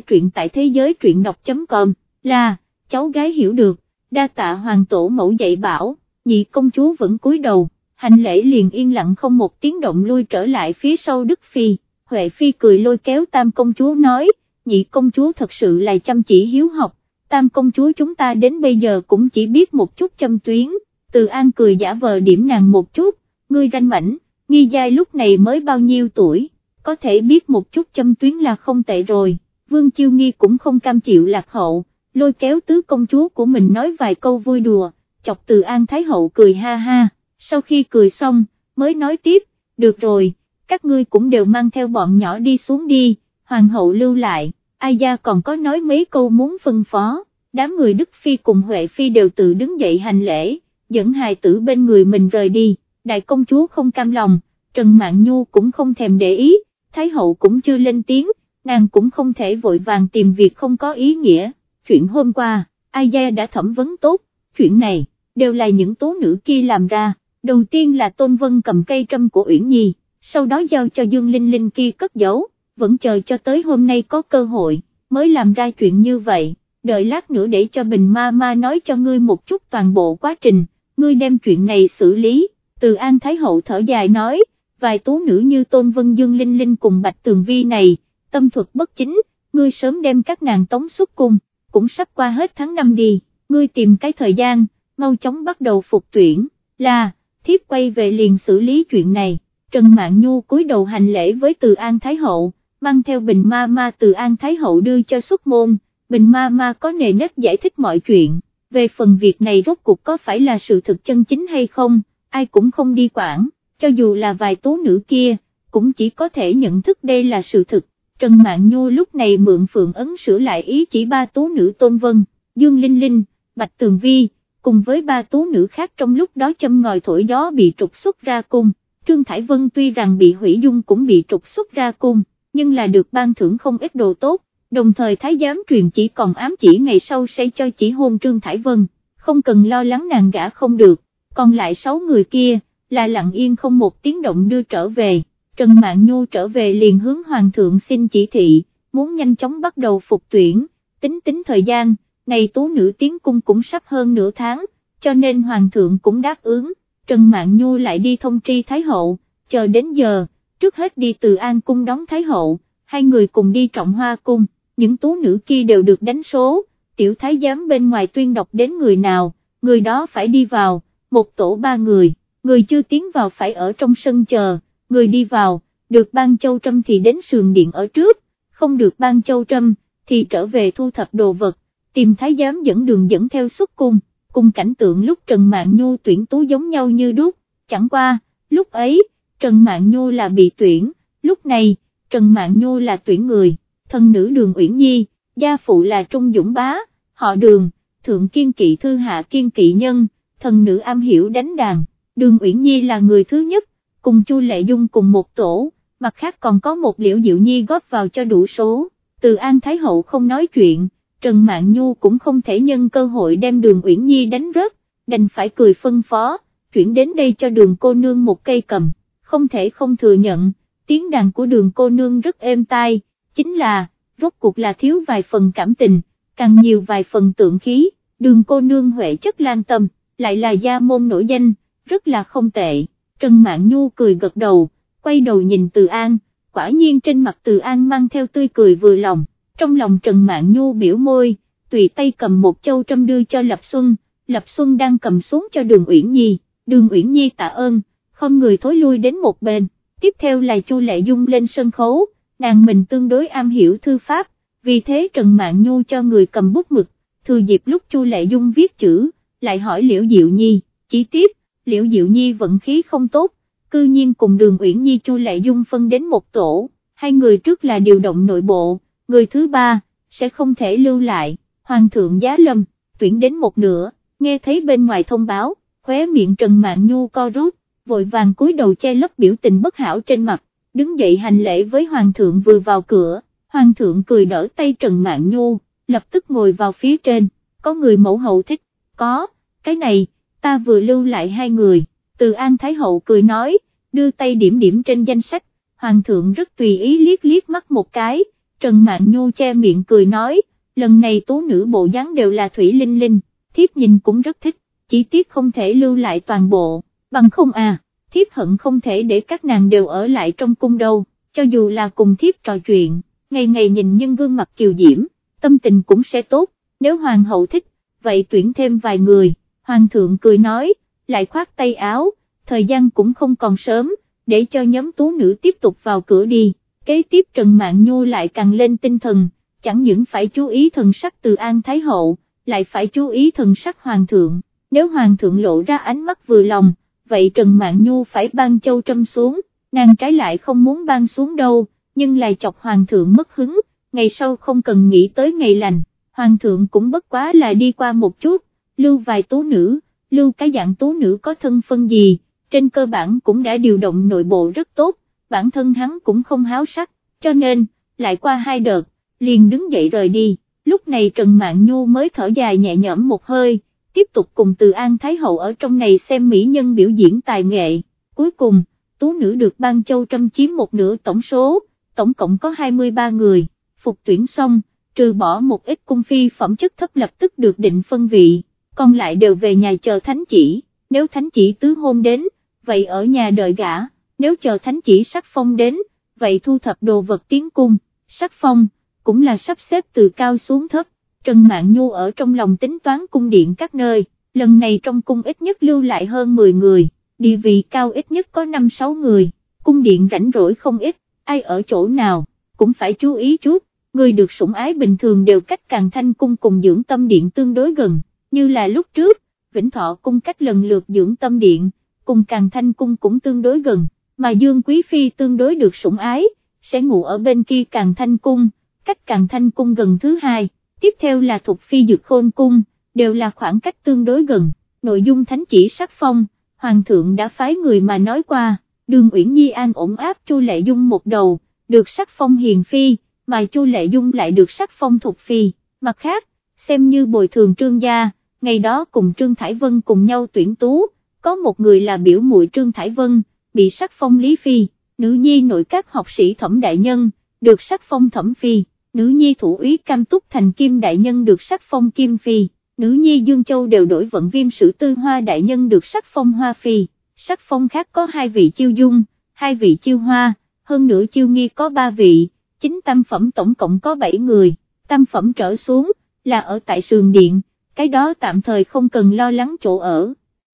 truyện tại thế giới truyện đọc.com, là, cháu gái hiểu được, đa tạ hoàng tổ mẫu dạy bảo, nhị công chúa vẫn cúi đầu, hành lễ liền yên lặng không một tiếng động lui trở lại phía sau Đức Phi, Huệ Phi cười lôi kéo tam công chúa nói, nhị công chúa thật sự là chăm chỉ hiếu học, tam công chúa chúng ta đến bây giờ cũng chỉ biết một chút châm tuyến, từ an cười giả vờ điểm nàng một chút, ngươi ranh mảnh, nghi giai lúc này mới bao nhiêu tuổi, có thể biết một chút châm tuyến là không tệ rồi, vương chiêu nghi cũng không cam chịu lạc hậu, lôi kéo tứ công chúa của mình nói vài câu vui đùa, chọc từ an thái hậu cười ha ha, sau khi cười xong, mới nói tiếp, được rồi, các ngươi cũng đều mang theo bọn nhỏ đi xuống đi, hoàng hậu lưu lại, ai gia còn có nói mấy câu muốn phân phó, đám người Đức Phi cùng Huệ Phi đều tự đứng dậy hành lễ, dẫn hài tử bên người mình rời đi, đại công chúa không cam lòng, Trần Mạn Nhu cũng không thèm để ý, Thái hậu cũng chưa lên tiếng, nàng cũng không thể vội vàng tìm việc không có ý nghĩa, chuyện hôm qua, ai gia đã thẩm vấn tốt, chuyện này, đều là những tố nữ kia làm ra, đầu tiên là Tôn Vân cầm cây trâm của Uyển Nhi, sau đó giao cho Dương Linh Linh kia cất giấu, vẫn chờ cho tới hôm nay có cơ hội, mới làm ra chuyện như vậy, đợi lát nữa để cho Bình Ma Ma nói cho ngươi một chút toàn bộ quá trình, ngươi đem chuyện này xử lý, từ An Thái Hậu thở dài nói, vài tú nữ như Tôn Vân Dương Linh Linh cùng Bạch Tường Vi này, tâm thuật bất chính, ngươi sớm đem các nàng tống xuất cung, cũng sắp qua hết tháng năm đi, ngươi tìm cái thời gian, mau chóng bắt đầu phục tuyển, là, thiếp quay về liền xử lý chuyện này, Trần Mạn Nhu cúi đầu hành lễ với Từ An Thái Hậu, mang theo bình ma ma Từ An Thái Hậu đưa cho xuất môn, bình ma ma có nề nếp giải thích mọi chuyện, về phần việc này rốt cuộc có phải là sự thực chân chính hay không, ai cũng không đi quản, cho dù là vài tố nữ kia, cũng chỉ có thể nhận thức đây là sự thực. Trần Mạn Nhu lúc này mượn phượng ấn sửa lại ý chỉ ba tố nữ Tôn Vân, Dương Linh Linh, Bạch Tường Vi, cùng với ba tố nữ khác trong lúc đó châm ngòi thổi gió bị trục xuất ra cung, Trương Thải Vân tuy rằng bị hủy dung cũng bị trục xuất ra cung, nhưng là được ban thưởng không ít đồ tốt, đồng thời Thái giám truyền chỉ còn ám chỉ ngày sau sẽ cho chỉ hôn Trương Thải Vân, không cần lo lắng nàng gã không được, còn lại sáu người kia, là lặng yên không một tiếng động đưa trở về, Trần mạng Nhu trở về liền hướng Hoàng thượng xin chỉ thị, muốn nhanh chóng bắt đầu phục tuyển, tính tính thời gian, này tú nữ tiến cung cũng sắp hơn nửa tháng, cho nên Hoàng thượng cũng đáp ứng, Trần mạng Nhu lại đi thông tri Thái Hậu, chờ đến giờ, trước hết đi từ An Cung đón Thái Hậu, hai người cùng đi trọng hoa cung, những tú nữ kia đều được đánh số, tiểu thái giám bên ngoài tuyên đọc đến người nào, người đó phải đi vào, một tổ ba người, người chưa tiến vào phải ở trong sân chờ, người đi vào, được ban châu trâm thì đến sườn điện ở trước, không được ban châu trâm, thì trở về thu thập đồ vật, tìm thái giám dẫn đường dẫn theo xuất cung, cùng cảnh tượng lúc Trần mạng Nhu tuyển tú giống nhau như đúc, chẳng qua, lúc ấy, Trần mạng Nhu là bị tuyển, lúc này, Trần mạng Nhu là tuyển người, thân nữ đường Uyển Nhi, gia phụ là Trung Dũng Bá, họ đường, thượng kiên kỵ thư hạ kiên kỵ nhân, thần nữ am hiểu đánh đàn, đường Uyển Nhi là người thứ nhất, cùng Chu Lệ Dung cùng một tổ, mặt khác còn có một liễu diệu nhi góp vào cho đủ số, từ An Thái Hậu không nói chuyện, Trần Mạn Nhu cũng không thể nhân cơ hội đem đường Uyển Nhi đánh rớt, đành phải cười phân phó, chuyển đến đây cho đường cô nương một cây cầm, không thể không thừa nhận, tiếng đàn của đường cô nương rất êm tai, chính là, rốt cuộc là thiếu vài phần cảm tình, càng nhiều vài phần tượng khí, đường cô nương huệ chất lan tâm, lại là gia môn nổi danh, rất là không tệ, Trần Mạn Nhu cười gật đầu, quay đầu nhìn Từ An, quả nhiên trên mặt Từ An mang theo tươi cười vừa lòng. Trong lòng Trần Mạn Nhu biểu môi, tùy tay cầm một châu trâm đưa cho Lập Xuân, Lập Xuân đang cầm xuống cho đường Uyển Nhi, đường Uyển Nhi tạ ơn, không người thối lui đến một bên, tiếp theo là Chu Lệ Dung lên sân khấu, nàng mình tương đối am hiểu thư pháp, vì thế Trần Mạn Nhu cho người cầm bút mực, thừa dịp lúc Chu Lệ Dung viết chữ, lại hỏi Liễu Diệu Nhi, chỉ tiếp, Liễu Diệu Nhi vận khí không tốt, cư nhiên cùng đường Uyển Nhi Chu Lệ Dung phân đến một tổ, hai người trước là điều động nội bộ người thứ ba, sẽ không thể lưu lại, hoàng thượng giá lâm, tuyển đến một nửa, nghe thấy bên ngoài thông báo, khóe miệng Trần Mạn Nhu co rút, vội vàng cúi đầu che lấp biểu tình bất hảo trên mặt, đứng dậy hành lễ với hoàng thượng vừa vào cửa, hoàng thượng cười đỡ tay Trần Mạn Nhu, lập tức ngồi vào phía trên, có người mẫu hậu thích, có, cái này, ta vừa lưu lại hai người, từ An Thái Hậu cười nói, đưa tay điểm điểm trên danh sách, Hoàng thượng rất tùy ý liếc liếc mắt một cái, Trần Mạn Nhu che miệng cười nói, lần này tú nữ bộ dáng đều là Thủy Linh Linh, thiếp nhìn cũng rất thích, chỉ tiếc không thể lưu lại toàn bộ, bằng không à, thiếp hận không thể để các nàng đều ở lại trong cung đâu, cho dù là cùng thiếp trò chuyện, ngày ngày nhìn nhân gương mặt kiều diễm, tâm tình cũng sẽ tốt, nếu hoàng hậu thích, vậy tuyển thêm vài người, hoàng thượng cười nói, lại khoát tay áo, thời gian cũng không còn sớm, để cho nhóm tú nữ tiếp tục vào cửa đi, kế tiếp Trần Mạn Nhu lại càng lên tinh thần, chẳng những phải chú ý thần sắc từ An Thái Hậu, lại phải chú ý thần sắc Hoàng thượng, nếu Hoàng thượng lộ ra ánh mắt vừa lòng, vậy Trần Mạn Nhu phải ban châu trâm xuống, nàng trái lại không muốn ban xuống đâu, nhưng lại chọc Hoàng thượng mất hứng, ngày sau không cần nghĩ tới ngày lành, Hoàng thượng cũng bất quá là đi qua một chút, lưu vài tú nữ, lưu cái dạng tú nữ có thân phân gì, trên cơ bản cũng đã điều động nội bộ rất tốt, bản thân hắn cũng không háo sắc, cho nên, lại qua hai đợt, liền đứng dậy rời đi, lúc này Trần Mạn Nhu mới thở dài nhẹ nhõm một hơi, tiếp tục cùng từ An Thái Hậu ở trong này xem mỹ nhân biểu diễn tài nghệ, cuối cùng, tú nữ được ban châu trăm chiếm một nửa tổng số, tổng cộng có 23 người, phục tuyển xong, trừ bỏ một ít cung phi phẩm chất thấp lập tức được định phân vị, còn lại đều về nhà chờ thánh chỉ, nếu thánh chỉ tứ hôn đến, vậy ở nhà đợi gã, nếu chờ thánh chỉ sắc phong đến, vậy thu thập đồ vật tiến cung, sắc phong, cũng là sắp xếp từ cao xuống thấp, Trần mạng Nhu ở trong lòng tính toán cung điện các nơi, lần này trong cung ít nhất lưu lại hơn 10 người, địa vị cao ít nhất có 5-6 người, cung điện rảnh rỗi không ít, ai ở chỗ nào, cũng phải chú ý chút, người được sủng ái bình thường đều cách càng thanh cung cùng dưỡng tâm điện tương đối gần, như là lúc trước, Vĩnh Thọ cung cách lần lượt dưỡng tâm điện, cùng càng thanh cung cũng tương đối gần, mà Dương Quý Phi tương đối được sủng ái, sẽ ngủ ở bên kia càng thanh cung, cách càng thanh cung gần thứ hai, tiếp theo là Thục Phi Dược Khôn cung, đều là khoảng cách tương đối gần, nội dung thánh chỉ sắc phong, Hoàng thượng đã phái người mà nói qua, đường Uyển Nhi an ổn áp Chu Lệ Dung một đầu, được sắc phong hiền phi, mà Chu Lệ Dung lại được sắc phong Thục Phi, mặt khác, xem như bồi thường trương gia, ngày đó cùng Trương Thải Vân cùng nhau tuyển tú, có một người là biểu muội Trương Thải Vân, bị sắc phong Lý Phi, nữ nhi nội các học sĩ thẩm đại nhân, được sắc phong thẩm phi, nữ nhi thủ úy cam túc thành kim đại nhân được sắc phong kim phi, nữ nhi Dương Châu đều đổi vận viêm sử tư hoa đại nhân được sắc phong hoa phi, sắc phong khác có hai vị chiêu dung, hai vị chiêu hoa, hơn nữa chiêu nghi có ba vị, chính tam phẩm tổng cộng có bảy người, tam phẩm trở xuống, là ở tại sườn điện, cái đó tạm thời không cần lo lắng chỗ ở.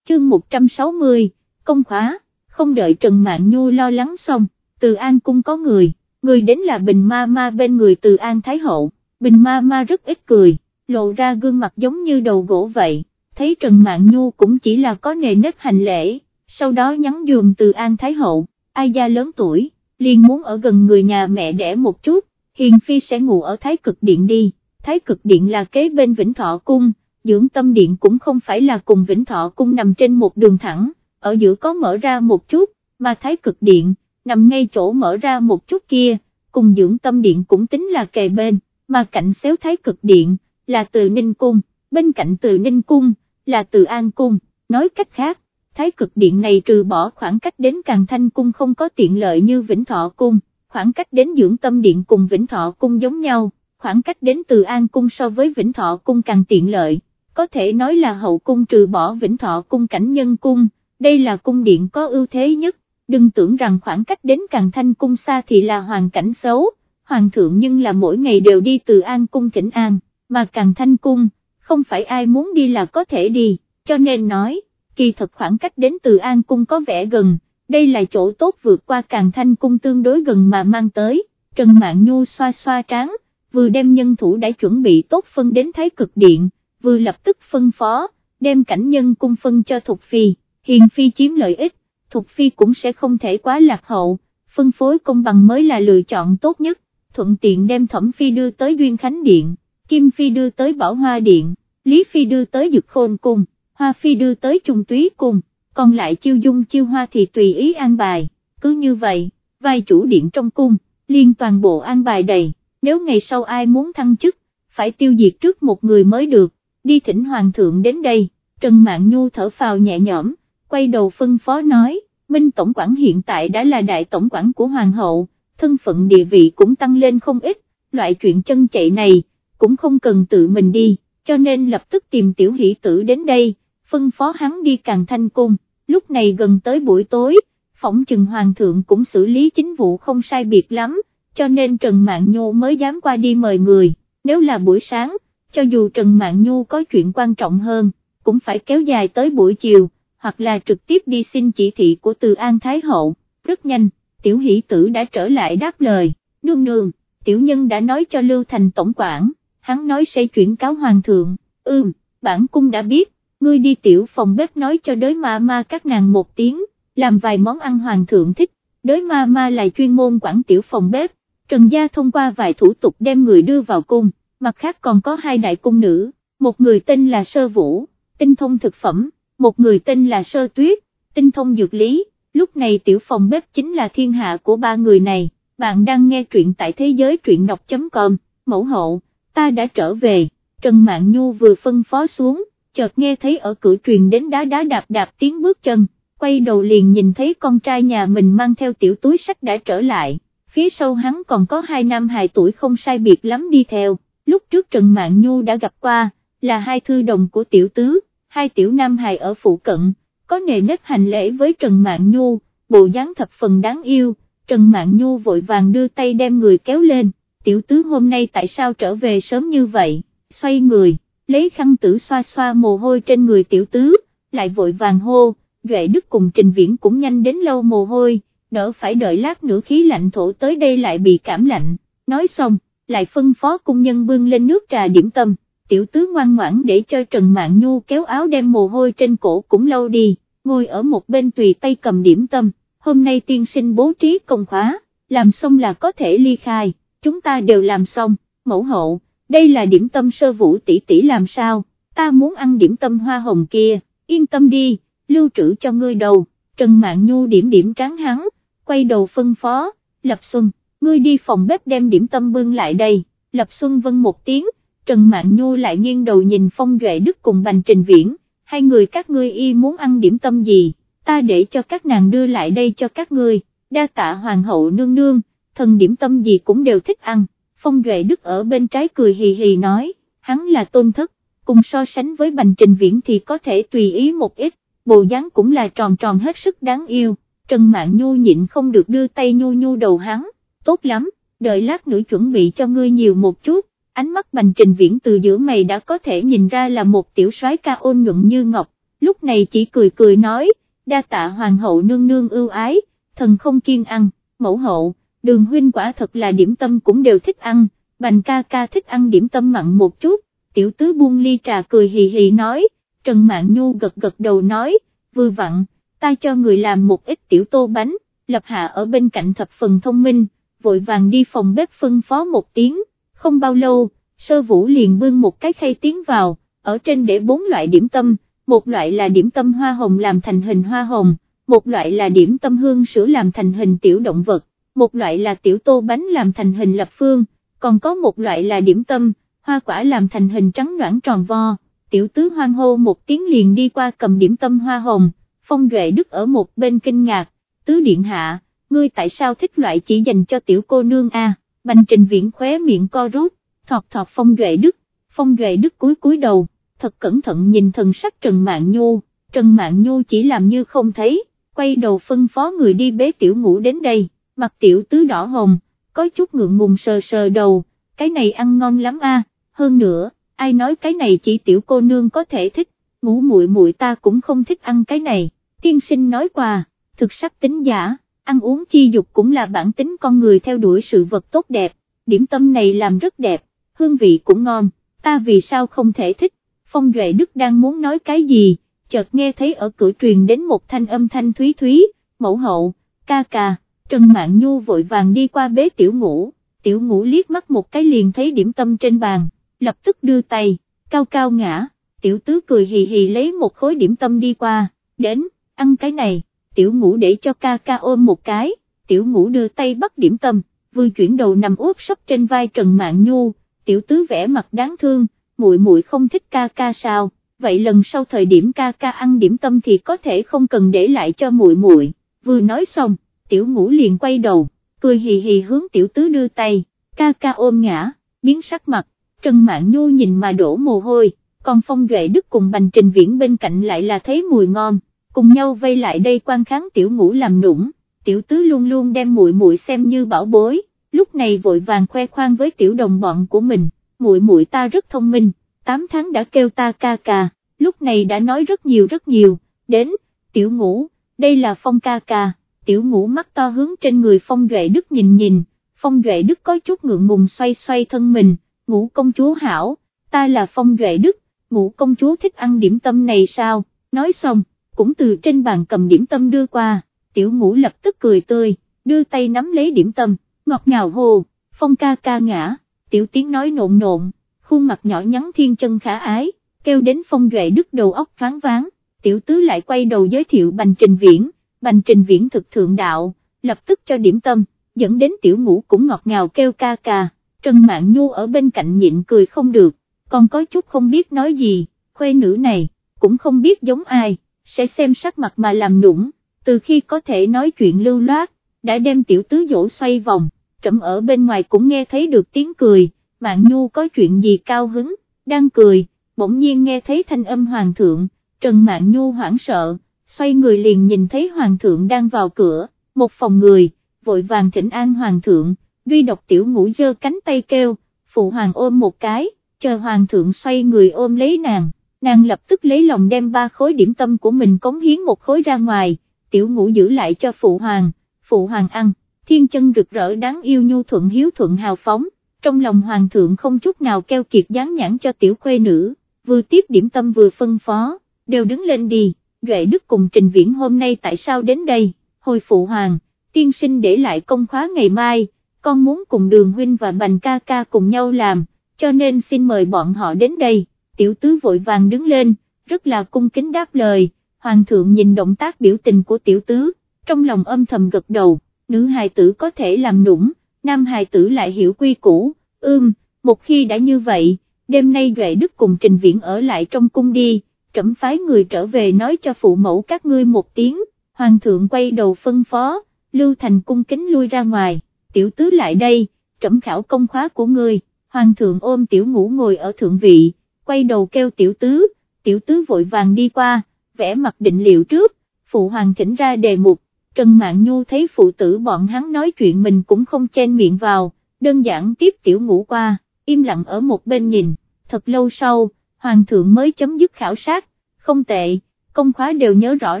Chương 160, công khóa, không đợi Trần Mạn Nhu lo lắng xong, từ An Cung có người, người đến là Bình Ma Ma bên người từ An Thái Hậu, Bình Ma Ma rất ít cười, lộ ra gương mặt giống như đầu gỗ vậy, thấy Trần Mạn Nhu cũng chỉ là có nề nếp hành lễ, sau đó nhắn dùm từ An Thái Hậu, ai gia lớn tuổi, liền muốn ở gần người nhà mẹ đẻ một chút, Hiền Phi sẽ ngủ ở Thái Cực Điện đi, Thái Cực Điện là kế bên Vĩnh Thọ Cung dưỡng tâm điện cũng không phải là cùng Vĩnh Thọ cung nằm trên một đường thẳng, ở giữa có mở ra một chút, mà Thái Cực Điện, nằm ngay chỗ mở ra một chút kia, cùng dưỡng tâm điện cũng tính là kề bên, mà cạnh xéo Thái Cực Điện, là từ Ninh Cung, bên cạnh từ Ninh Cung, là từ An Cung, nói cách khác, Thái Cực Điện này trừ bỏ khoảng cách đến Càng Thanh Cung không có tiện lợi như Vĩnh Thọ Cung, khoảng cách đến dưỡng tâm điện cùng Vĩnh Thọ Cung giống nhau, khoảng cách đến từ An Cung so với Vĩnh Thọ Cung càng tiện lợi có thể nói là hậu cung trừ bỏ vĩnh thọ cung cảnh nhân cung, đây là cung điện có ưu thế nhất, đừng tưởng rằng khoảng cách đến càng thanh cung xa thì là hoàn cảnh xấu, hoàng thượng nhưng là mỗi ngày đều đi từ an cung thỉnh an, mà càng thanh cung, không phải ai muốn đi là có thể đi, cho nên nói, kỳ thật khoảng cách đến từ an cung có vẻ gần, đây là chỗ tốt vượt qua càng thanh cung tương đối gần mà mang tới, Trần mạng Nhu xoa xoa trán, vừa đem nhân thủ đã chuẩn bị tốt phân đến Thái Cực Điện, vừa lập tức phân phó, đem cảnh nhân cung phân cho Thục Phi, Hiền Phi chiếm lợi ích, Thục Phi cũng sẽ không thể quá lạc hậu, phân phối công bằng mới là lựa chọn tốt nhất, thuận tiện đem Thẩm Phi đưa tới Duyên Khánh Điện, Kim Phi đưa tới Bảo Hoa Điện, Lý Phi đưa tới Dực Khôn Cung, Hoa Phi đưa tới Trung Túy Cung, còn lại chiêu dung chiêu hoa thì tùy ý an bài, cứ như vậy, vai chủ điện trong cung, liên toàn bộ an bài đầy, nếu ngày sau ai muốn thăng chức, phải tiêu diệt trước một người mới được, đi thỉnh hoàng thượng đến đây, Trần Mạn Nhu thở phào nhẹ nhõm, quay đầu phân phó nói, Minh Tổng quản hiện tại đã là đại tổng quản của Hoàng hậu, thân phận địa vị cũng tăng lên không ít, loại chuyện chân chạy này, cũng không cần tự mình đi, cho nên lập tức tìm tiểu hỷ tử đến đây, phân phó hắn đi càng thanh cung, lúc này gần tới buổi tối, phỏng chừng hoàng thượng cũng xử lý chính vụ không sai biệt lắm, cho nên Trần Mạn Nhu mới dám qua đi mời người, nếu là buổi sáng, cho dù Trần Mạn Nhu có chuyện quan trọng hơn, cũng phải kéo dài tới buổi chiều, hoặc là trực tiếp đi xin chỉ thị của Từ An Thái Hậu, rất nhanh, tiểu hỷ tử đã trở lại đáp lời, nương nương, tiểu nhân đã nói cho Lưu Thành Tổng quản, hắn nói sẽ chuyển cáo Hoàng thượng, ưm, bản cung đã biết, ngươi đi tiểu phòng bếp nói cho đới ma ma các nàng một tiếng, làm vài món ăn Hoàng thượng thích, đới ma ma là chuyên môn quản tiểu phòng bếp, Trần Gia thông qua vài thủ tục đem người đưa vào cung, mặt khác còn có hai đại cung nữ, một người tên là Sơ Vũ, tinh thông thực phẩm, một người tên là Sơ Tuyết, tinh thông dược lý, lúc này tiểu phòng bếp chính là thiên hạ của ba người này, bạn đang nghe truyện tại thế giới truyện đọc.com, mẫu hậu, ta đã trở về, Trần mạng Nhu vừa phân phó xuống, chợt nghe thấy ở cửa truyền đến đá đá đạp đạp tiếng bước chân, quay đầu liền nhìn thấy con trai nhà mình mang theo tiểu túi sách đã trở lại, phía sau hắn còn có hai nam hài tuổi không sai biệt lắm đi theo, lúc trước Trần Mạn Nhu đã gặp qua, là hai thư đồng của tiểu tứ, hai tiểu nam hài ở phụ cận, có nề nếp hành lễ với Trần Mạn Nhu, bộ dáng thập phần đáng yêu, Trần Mạn Nhu vội vàng đưa tay đem người kéo lên, tiểu tứ hôm nay tại sao trở về sớm như vậy, xoay người, lấy khăn tử xoa xoa mồ hôi trên người tiểu tứ, lại vội vàng hô, Duệ Đức cùng Trình Viễn cũng nhanh đến lâu mồ hôi, đỡ phải đợi lát nữa khí lạnh thổ tới đây lại bị cảm lạnh, nói xong, lại phân phó cung nhân bưng lên nước trà điểm tâm, tiểu tứ ngoan ngoãn để cho Trần Mạn Nhu kéo áo đem mồ hôi trên cổ cũng lâu đi, ngồi ở một bên tùy tay cầm điểm tâm, hôm nay tiên sinh bố trí công khóa, làm xong là có thể ly khai, chúng ta đều làm xong, mẫu hậu, đây là điểm tâm sơ vũ tỷ tỷ làm sao, ta muốn ăn điểm tâm hoa hồng kia, yên tâm đi, lưu trữ cho ngươi đầu, Trần Mạn Nhu điểm điểm tráng hắn, quay đầu phân phó, Lập Xuân, ngươi đi phòng bếp đem điểm tâm bưng lại đây, Lập Xuân vân một tiếng, Trần Mạn Nhu lại nghiêng đầu nhìn Phong Duệ Đức cùng Bành Trình Viễn, hai người các ngươi y muốn ăn điểm tâm gì, ta để cho các nàng đưa lại đây cho các ngươi, đa tạ Hoàng hậu nương nương, thần điểm tâm gì cũng đều thích ăn, Phong Duệ Đức ở bên trái cười hì hì nói, hắn là tôn thất, cùng so sánh với Bành Trình Viễn thì có thể tùy ý một ít, bộ dáng cũng là tròn tròn hết sức đáng yêu, Trần Mạn Nhu nhịn không được đưa tay nhu nhu đầu hắn, tốt lắm, đợi lát nữa chuẩn bị cho ngươi nhiều một chút, ánh mắt bành trình viễn từ giữa mày đã có thể nhìn ra là một tiểu soái ca ôn nhuận như ngọc, lúc này chỉ cười cười nói, đa tạ hoàng hậu nương nương ưu ái, thần không kiên ăn, mẫu hậu, đường huynh quả thật là điểm tâm cũng đều thích ăn, bành ca ca thích ăn điểm tâm mặn một chút, tiểu tứ buông ly trà cười hì hì nói, Trần Mạn Nhu gật gật đầu nói, vừa vặn, ta cho người làm một ít tiểu tô bánh, lập hạ ở bên cạnh thập phần thông minh, vội vàng đi phòng bếp phân phó một tiếng, không bao lâu, sơ vũ liền bưng một cái khay tiến vào, ở trên để bốn loại điểm tâm, một loại là điểm tâm hoa hồng làm thành hình hoa hồng, một loại là điểm tâm hương sữa làm thành hình tiểu động vật, một loại là tiểu tô bánh làm thành hình lập phương, còn có một loại là điểm tâm, hoa quả làm thành hình trắng noãn tròn vo, tiểu tứ hoang hô một tiếng liền đi qua cầm điểm tâm hoa hồng, phong duệ đức ở một bên kinh ngạc, tứ điện hạ, ngươi tại sao thích loại chỉ dành cho tiểu cô nương a? bành trình viễn khóe miệng co rút, thọt thọt phong duệ đức, phong duệ đức cúi cúi đầu, thật cẩn thận nhìn thần sắc Trần Mạn Nhu, Trần Mạn Nhu chỉ làm như không thấy, quay đầu phân phó người đi bế tiểu ngủ đến đây, mặt tiểu tứ đỏ hồng, có chút ngượng ngùng sờ sờ đầu, cái này ăn ngon lắm a. hơn nữa, ai nói cái này chỉ tiểu cô nương có thể thích, ngủ muội muội ta cũng không thích ăn cái này, tiên sinh nói qua, thực sắc tính giả, ăn uống chi dục cũng là bản tính con người theo đuổi sự vật tốt đẹp, điểm tâm này làm rất đẹp, hương vị cũng ngon, ta vì sao không thể thích, Phong Duệ Đức đang muốn nói cái gì, chợt nghe thấy ở cửa truyền đến một thanh âm thanh thúy thúy, mẫu hậu, ca ca, Trần Mạn Nhu vội vàng đi qua bế tiểu ngủ, tiểu ngủ liếc mắt một cái liền thấy điểm tâm trên bàn, lập tức đưa tay, cao cao ngã, tiểu tứ cười hì hì lấy một khối điểm tâm đi qua, đến, ăn cái này, tiểu Ngũ để cho ca ca ôm một cái, tiểu Ngũ đưa tay bắt điểm tâm, vừa chuyển đầu nằm úp sấp trên vai Trần Mạn Nhu, tiểu tứ vẽ mặt đáng thương, muội muội không thích ca ca sao, vậy lần sau thời điểm ca ca ăn điểm tâm thì có thể không cần để lại cho muội muội. vừa nói xong, tiểu ngũ liền quay đầu, cười hì hì hướng tiểu tứ đưa tay, ca ca ôm ngã, biến sắc mặt, Trần Mạn Nhu nhìn mà đổ mồ hôi, còn Phong Duệ Đức cùng Bành Trình Viễn bên cạnh lại là thấy mùi ngon, cùng nhau vây lại đây quan kháng tiểu ngũ làm nũng, tiểu tứ luôn luôn đem muội muội xem như bảo bối, lúc này vội vàng khoe khoang với tiểu đồng bọn của mình, muội muội ta rất thông minh, 8 tháng đã kêu ta ca ca, lúc này đã nói rất nhiều rất nhiều, đến, tiểu ngũ, đây là Phong ca ca, tiểu ngũ mắt to hướng trên người Phong Duệ Đức nhìn nhìn, Phong Duệ Đức có chút ngượng ngùng xoay xoay thân mình, ngũ công chúa hảo, ta là Phong Duệ Đức, ngũ công chúa thích ăn điểm tâm này sao, nói xong, cũng từ trên bàn cầm điểm tâm đưa qua, tiểu ngũ lập tức cười tươi, đưa tay nắm lấy điểm tâm, ngọt ngào hồ, Phong ca ca ngã, tiểu tiếng nói nộn nộn, khuôn mặt nhỏ nhắn thiên chân khả ái, kêu đến Phong Duệ Đức đầu óc thoáng váng, tiểu tứ lại quay đầu giới thiệu Bành Trình Viễn, Bành Trình Viễn thực thượng đạo, lập tức cho điểm tâm, dẫn đến tiểu ngũ cũng ngọt ngào kêu ca ca. Trần mạng Nhu ở bên cạnh nhịn cười không được, còn có chút không biết nói gì, khuê nữ này, cũng không biết giống ai, sẽ xem sắc mặt mà làm nũng, từ khi có thể nói chuyện lưu loát, đã đem tiểu tứ dỗ xoay vòng, trẫm ở bên ngoài cũng nghe thấy được tiếng cười, Mạn Nhu có chuyện gì cao hứng, đang cười, bỗng nhiên nghe thấy thanh âm hoàng thượng, Trần Mạn Nhu hoảng sợ, xoay người liền nhìn thấy hoàng thượng đang vào cửa, một phòng người, vội vàng thỉnh an hoàng thượng, duy độc tiểu ngũ dơ cánh tay kêu, phụ hoàng ôm một cái, chờ hoàng thượng xoay người ôm lấy nàng, nàng lập tức lấy lòng đem ba khối điểm tâm của mình cống hiến một khối ra ngoài, tiểu ngũ giữ lại cho phụ hoàng, phụ hoàng ăn, thiên chân rực rỡ đáng yêu nhu thuận hiếu thuận hào phóng, trong lòng hoàng thượng không chút nào keo kiệt dán nhãn cho tiểu khuê nữ, vừa tiếp điểm tâm vừa phân phó, đều đứng lên đi, Duệ Đức cùng Trình Viễn hôm nay tại sao đến đây, hồi phụ hoàng, tiên sinh để lại công khóa ngày mai, con muốn cùng đường huynh và bành ca ca cùng nhau làm, cho nên xin mời bọn họ đến đây, tiểu tứ vội vàng đứng lên, rất là cung kính đáp lời, hoàng thượng nhìn động tác biểu tình của tiểu tứ, trong lòng âm thầm gật đầu, nữ hài tử có thể làm nũng, nam hài tử lại hiểu quy củ, ưm, một khi đã như vậy, đêm nay Duệ Đức cùng Trình Viễn ở lại trong cung đi, trẫm phái người trở về nói cho phụ mẫu các ngươi một tiếng, hoàng thượng quay đầu phân phó, Lưu Thành cung kính lui ra ngoài. Tiểu tứ lại đây, trẫm khảo công khóa của ngươi, hoàng thượng ôm tiểu ngũ ngồi ở thượng vị, quay đầu kêu tiểu tứ, tiểu tứ vội vàng đi qua, vẽ mặt định liệu trước, phụ hoàng thỉnh ra đề mục, Trần mạng Nhu thấy phụ tử bọn hắn nói chuyện mình cũng không chen miệng vào, đơn giản tiếp tiểu ngủ qua, im lặng ở một bên nhìn, thật lâu sau, hoàng thượng mới chấm dứt khảo sát, không tệ, công khóa đều nhớ rõ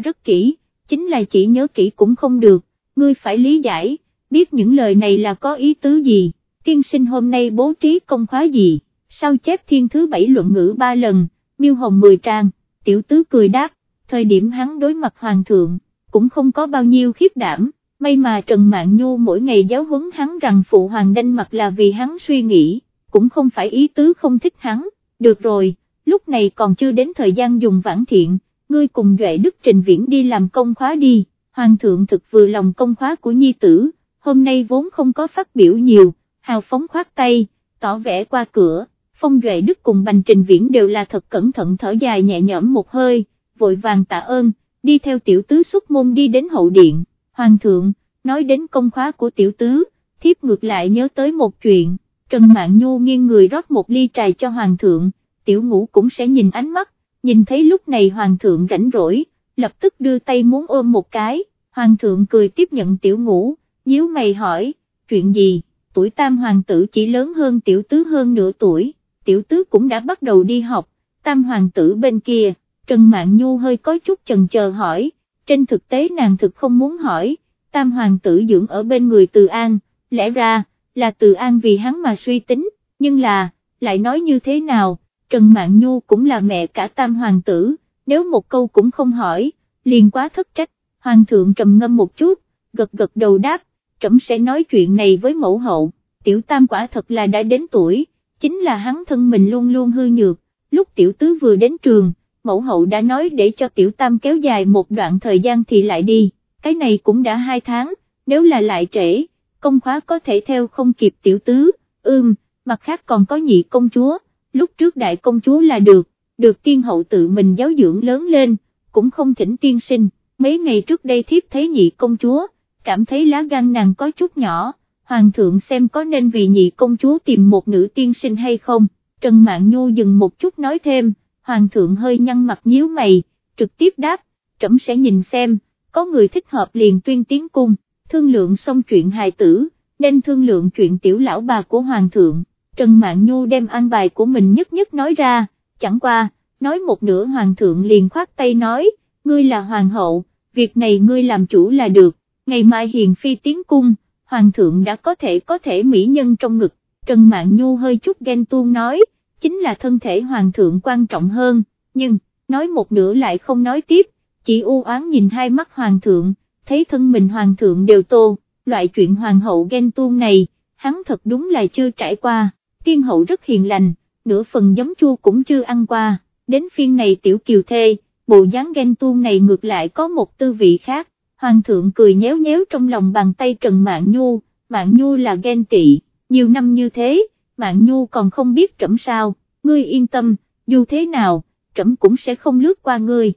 rất kỹ, chính là chỉ nhớ kỹ cũng không được, ngươi phải lý giải biết những lời này là có ý tứ gì, tiên sinh hôm nay bố trí công khóa gì, sao chép thiên thứ bảy luận ngữ ba lần, miêu hồng mười trang, tiểu tứ cười đáp, thời điểm hắn đối mặt hoàng thượng, cũng không có bao nhiêu khiếp đảm, may mà Trần Mạn Nhu mỗi ngày giáo huấn hắn rằng phụ hoàng đanh mặt là vì hắn suy nghĩ, cũng không phải ý tứ không thích hắn, được rồi, lúc này còn chưa đến thời gian dùng vãn thiện, ngươi cùng Duệ Đức Trình Viễn đi làm công khóa đi, hoàng thượng thực vừa lòng công khóa của nhi tử hôm nay vốn không có phát biểu nhiều, hào phóng khoát tay, tỏ vẻ qua cửa, Phong Duệ Đức cùng Bành Trình Viễn đều là thật cẩn thận thở dài nhẹ nhõm một hơi, vội vàng tạ ơn, đi theo tiểu tứ xuất môn đi đến hậu điện, Hoàng thượng, nói đến công khóa của tiểu tứ, thiếp ngược lại nhớ tới một chuyện, Trần Mạn Nhu nghiêng người rót một ly trà cho Hoàng thượng, tiểu ngũ cũng sẽ nhìn ánh mắt, nhìn thấy lúc này Hoàng thượng rảnh rỗi, lập tức đưa tay muốn ôm một cái, Hoàng thượng cười tiếp nhận tiểu ngũ, nhíu mày hỏi, chuyện gì, tuổi tam hoàng tử chỉ lớn hơn tiểu tứ hơn nửa tuổi, tiểu tứ cũng đã bắt đầu đi học, tam hoàng tử bên kia, Trần Mạn Nhu hơi có chút chần chờ hỏi, trên thực tế nàng thực không muốn hỏi, tam hoàng tử dưỡng ở bên người Từ An, lẽ ra, là Từ An vì hắn mà suy tính, nhưng là, lại nói như thế nào, Trần Mạn Nhu cũng là mẹ cả tam hoàng tử, nếu một câu cũng không hỏi, liền quá thất trách, hoàng thượng trầm ngâm một chút, gật gật đầu đáp, trẫm sẽ nói chuyện này với mẫu hậu, tiểu tam quả thật là đã đến tuổi, chính là hắn thân mình luôn luôn hư nhược, lúc tiểu tứ vừa đến trường, mẫu hậu đã nói để cho tiểu tam kéo dài một đoạn thời gian thì lại đi, cái này cũng đã hai tháng, nếu là lại trễ, công khóa có thể theo không kịp tiểu tứ, ưm, mặt khác còn có nhị công chúa, lúc trước đại công chúa là được, được tiên hậu tự mình giáo dưỡng lớn lên, cũng không thỉnh tiên sinh, mấy ngày trước đây thiếp thấy nhị công chúa, cảm thấy lá gan nàng có chút nhỏ, hoàng thượng xem có nên vì nhị công chúa tìm một nữ tiên sinh hay không, Trần Mạn Nhu dừng một chút nói thêm, hoàng thượng hơi nhăn mặt nhíu mày, trực tiếp đáp, trẫm sẽ nhìn xem, có người thích hợp liền tuyên tiến cung, thương lượng xong chuyện hài tử, nên thương lượng chuyện tiểu lão bà của hoàng thượng, Trần Mạn Nhu đem an bài của mình nhất nhất nói ra, chẳng qua, nói một nửa hoàng thượng liền khoát tay nói, ngươi là hoàng hậu, việc này ngươi làm chủ là được, ngày mai hiền phi tiến cung, hoàng thượng đã có thể có thể mỹ nhân trong ngực, Trần Mạn Nhu hơi chút ghen tuông nói, chính là thân thể hoàng thượng quan trọng hơn, nhưng, nói một nửa lại không nói tiếp, chỉ u oán nhìn hai mắt hoàng thượng, thấy thân mình hoàng thượng đều tô, loại chuyện hoàng hậu ghen tuông này, hắn thật đúng là chưa trải qua, tiên hậu rất hiền lành, nửa phần giấm chua cũng chưa ăn qua, đến phiên này tiểu kiều thê, bộ dáng ghen tuông này ngược lại có một tư vị khác, hoàng thượng cười nhéo nhéo trong lòng bàn tay Trần Mạn Nhu, Mạn Nhu là ghen tị, nhiều năm như thế, Mạn Nhu còn không biết trẫm sao, ngươi yên tâm, dù thế nào, trẫm cũng sẽ không lướt qua ngươi.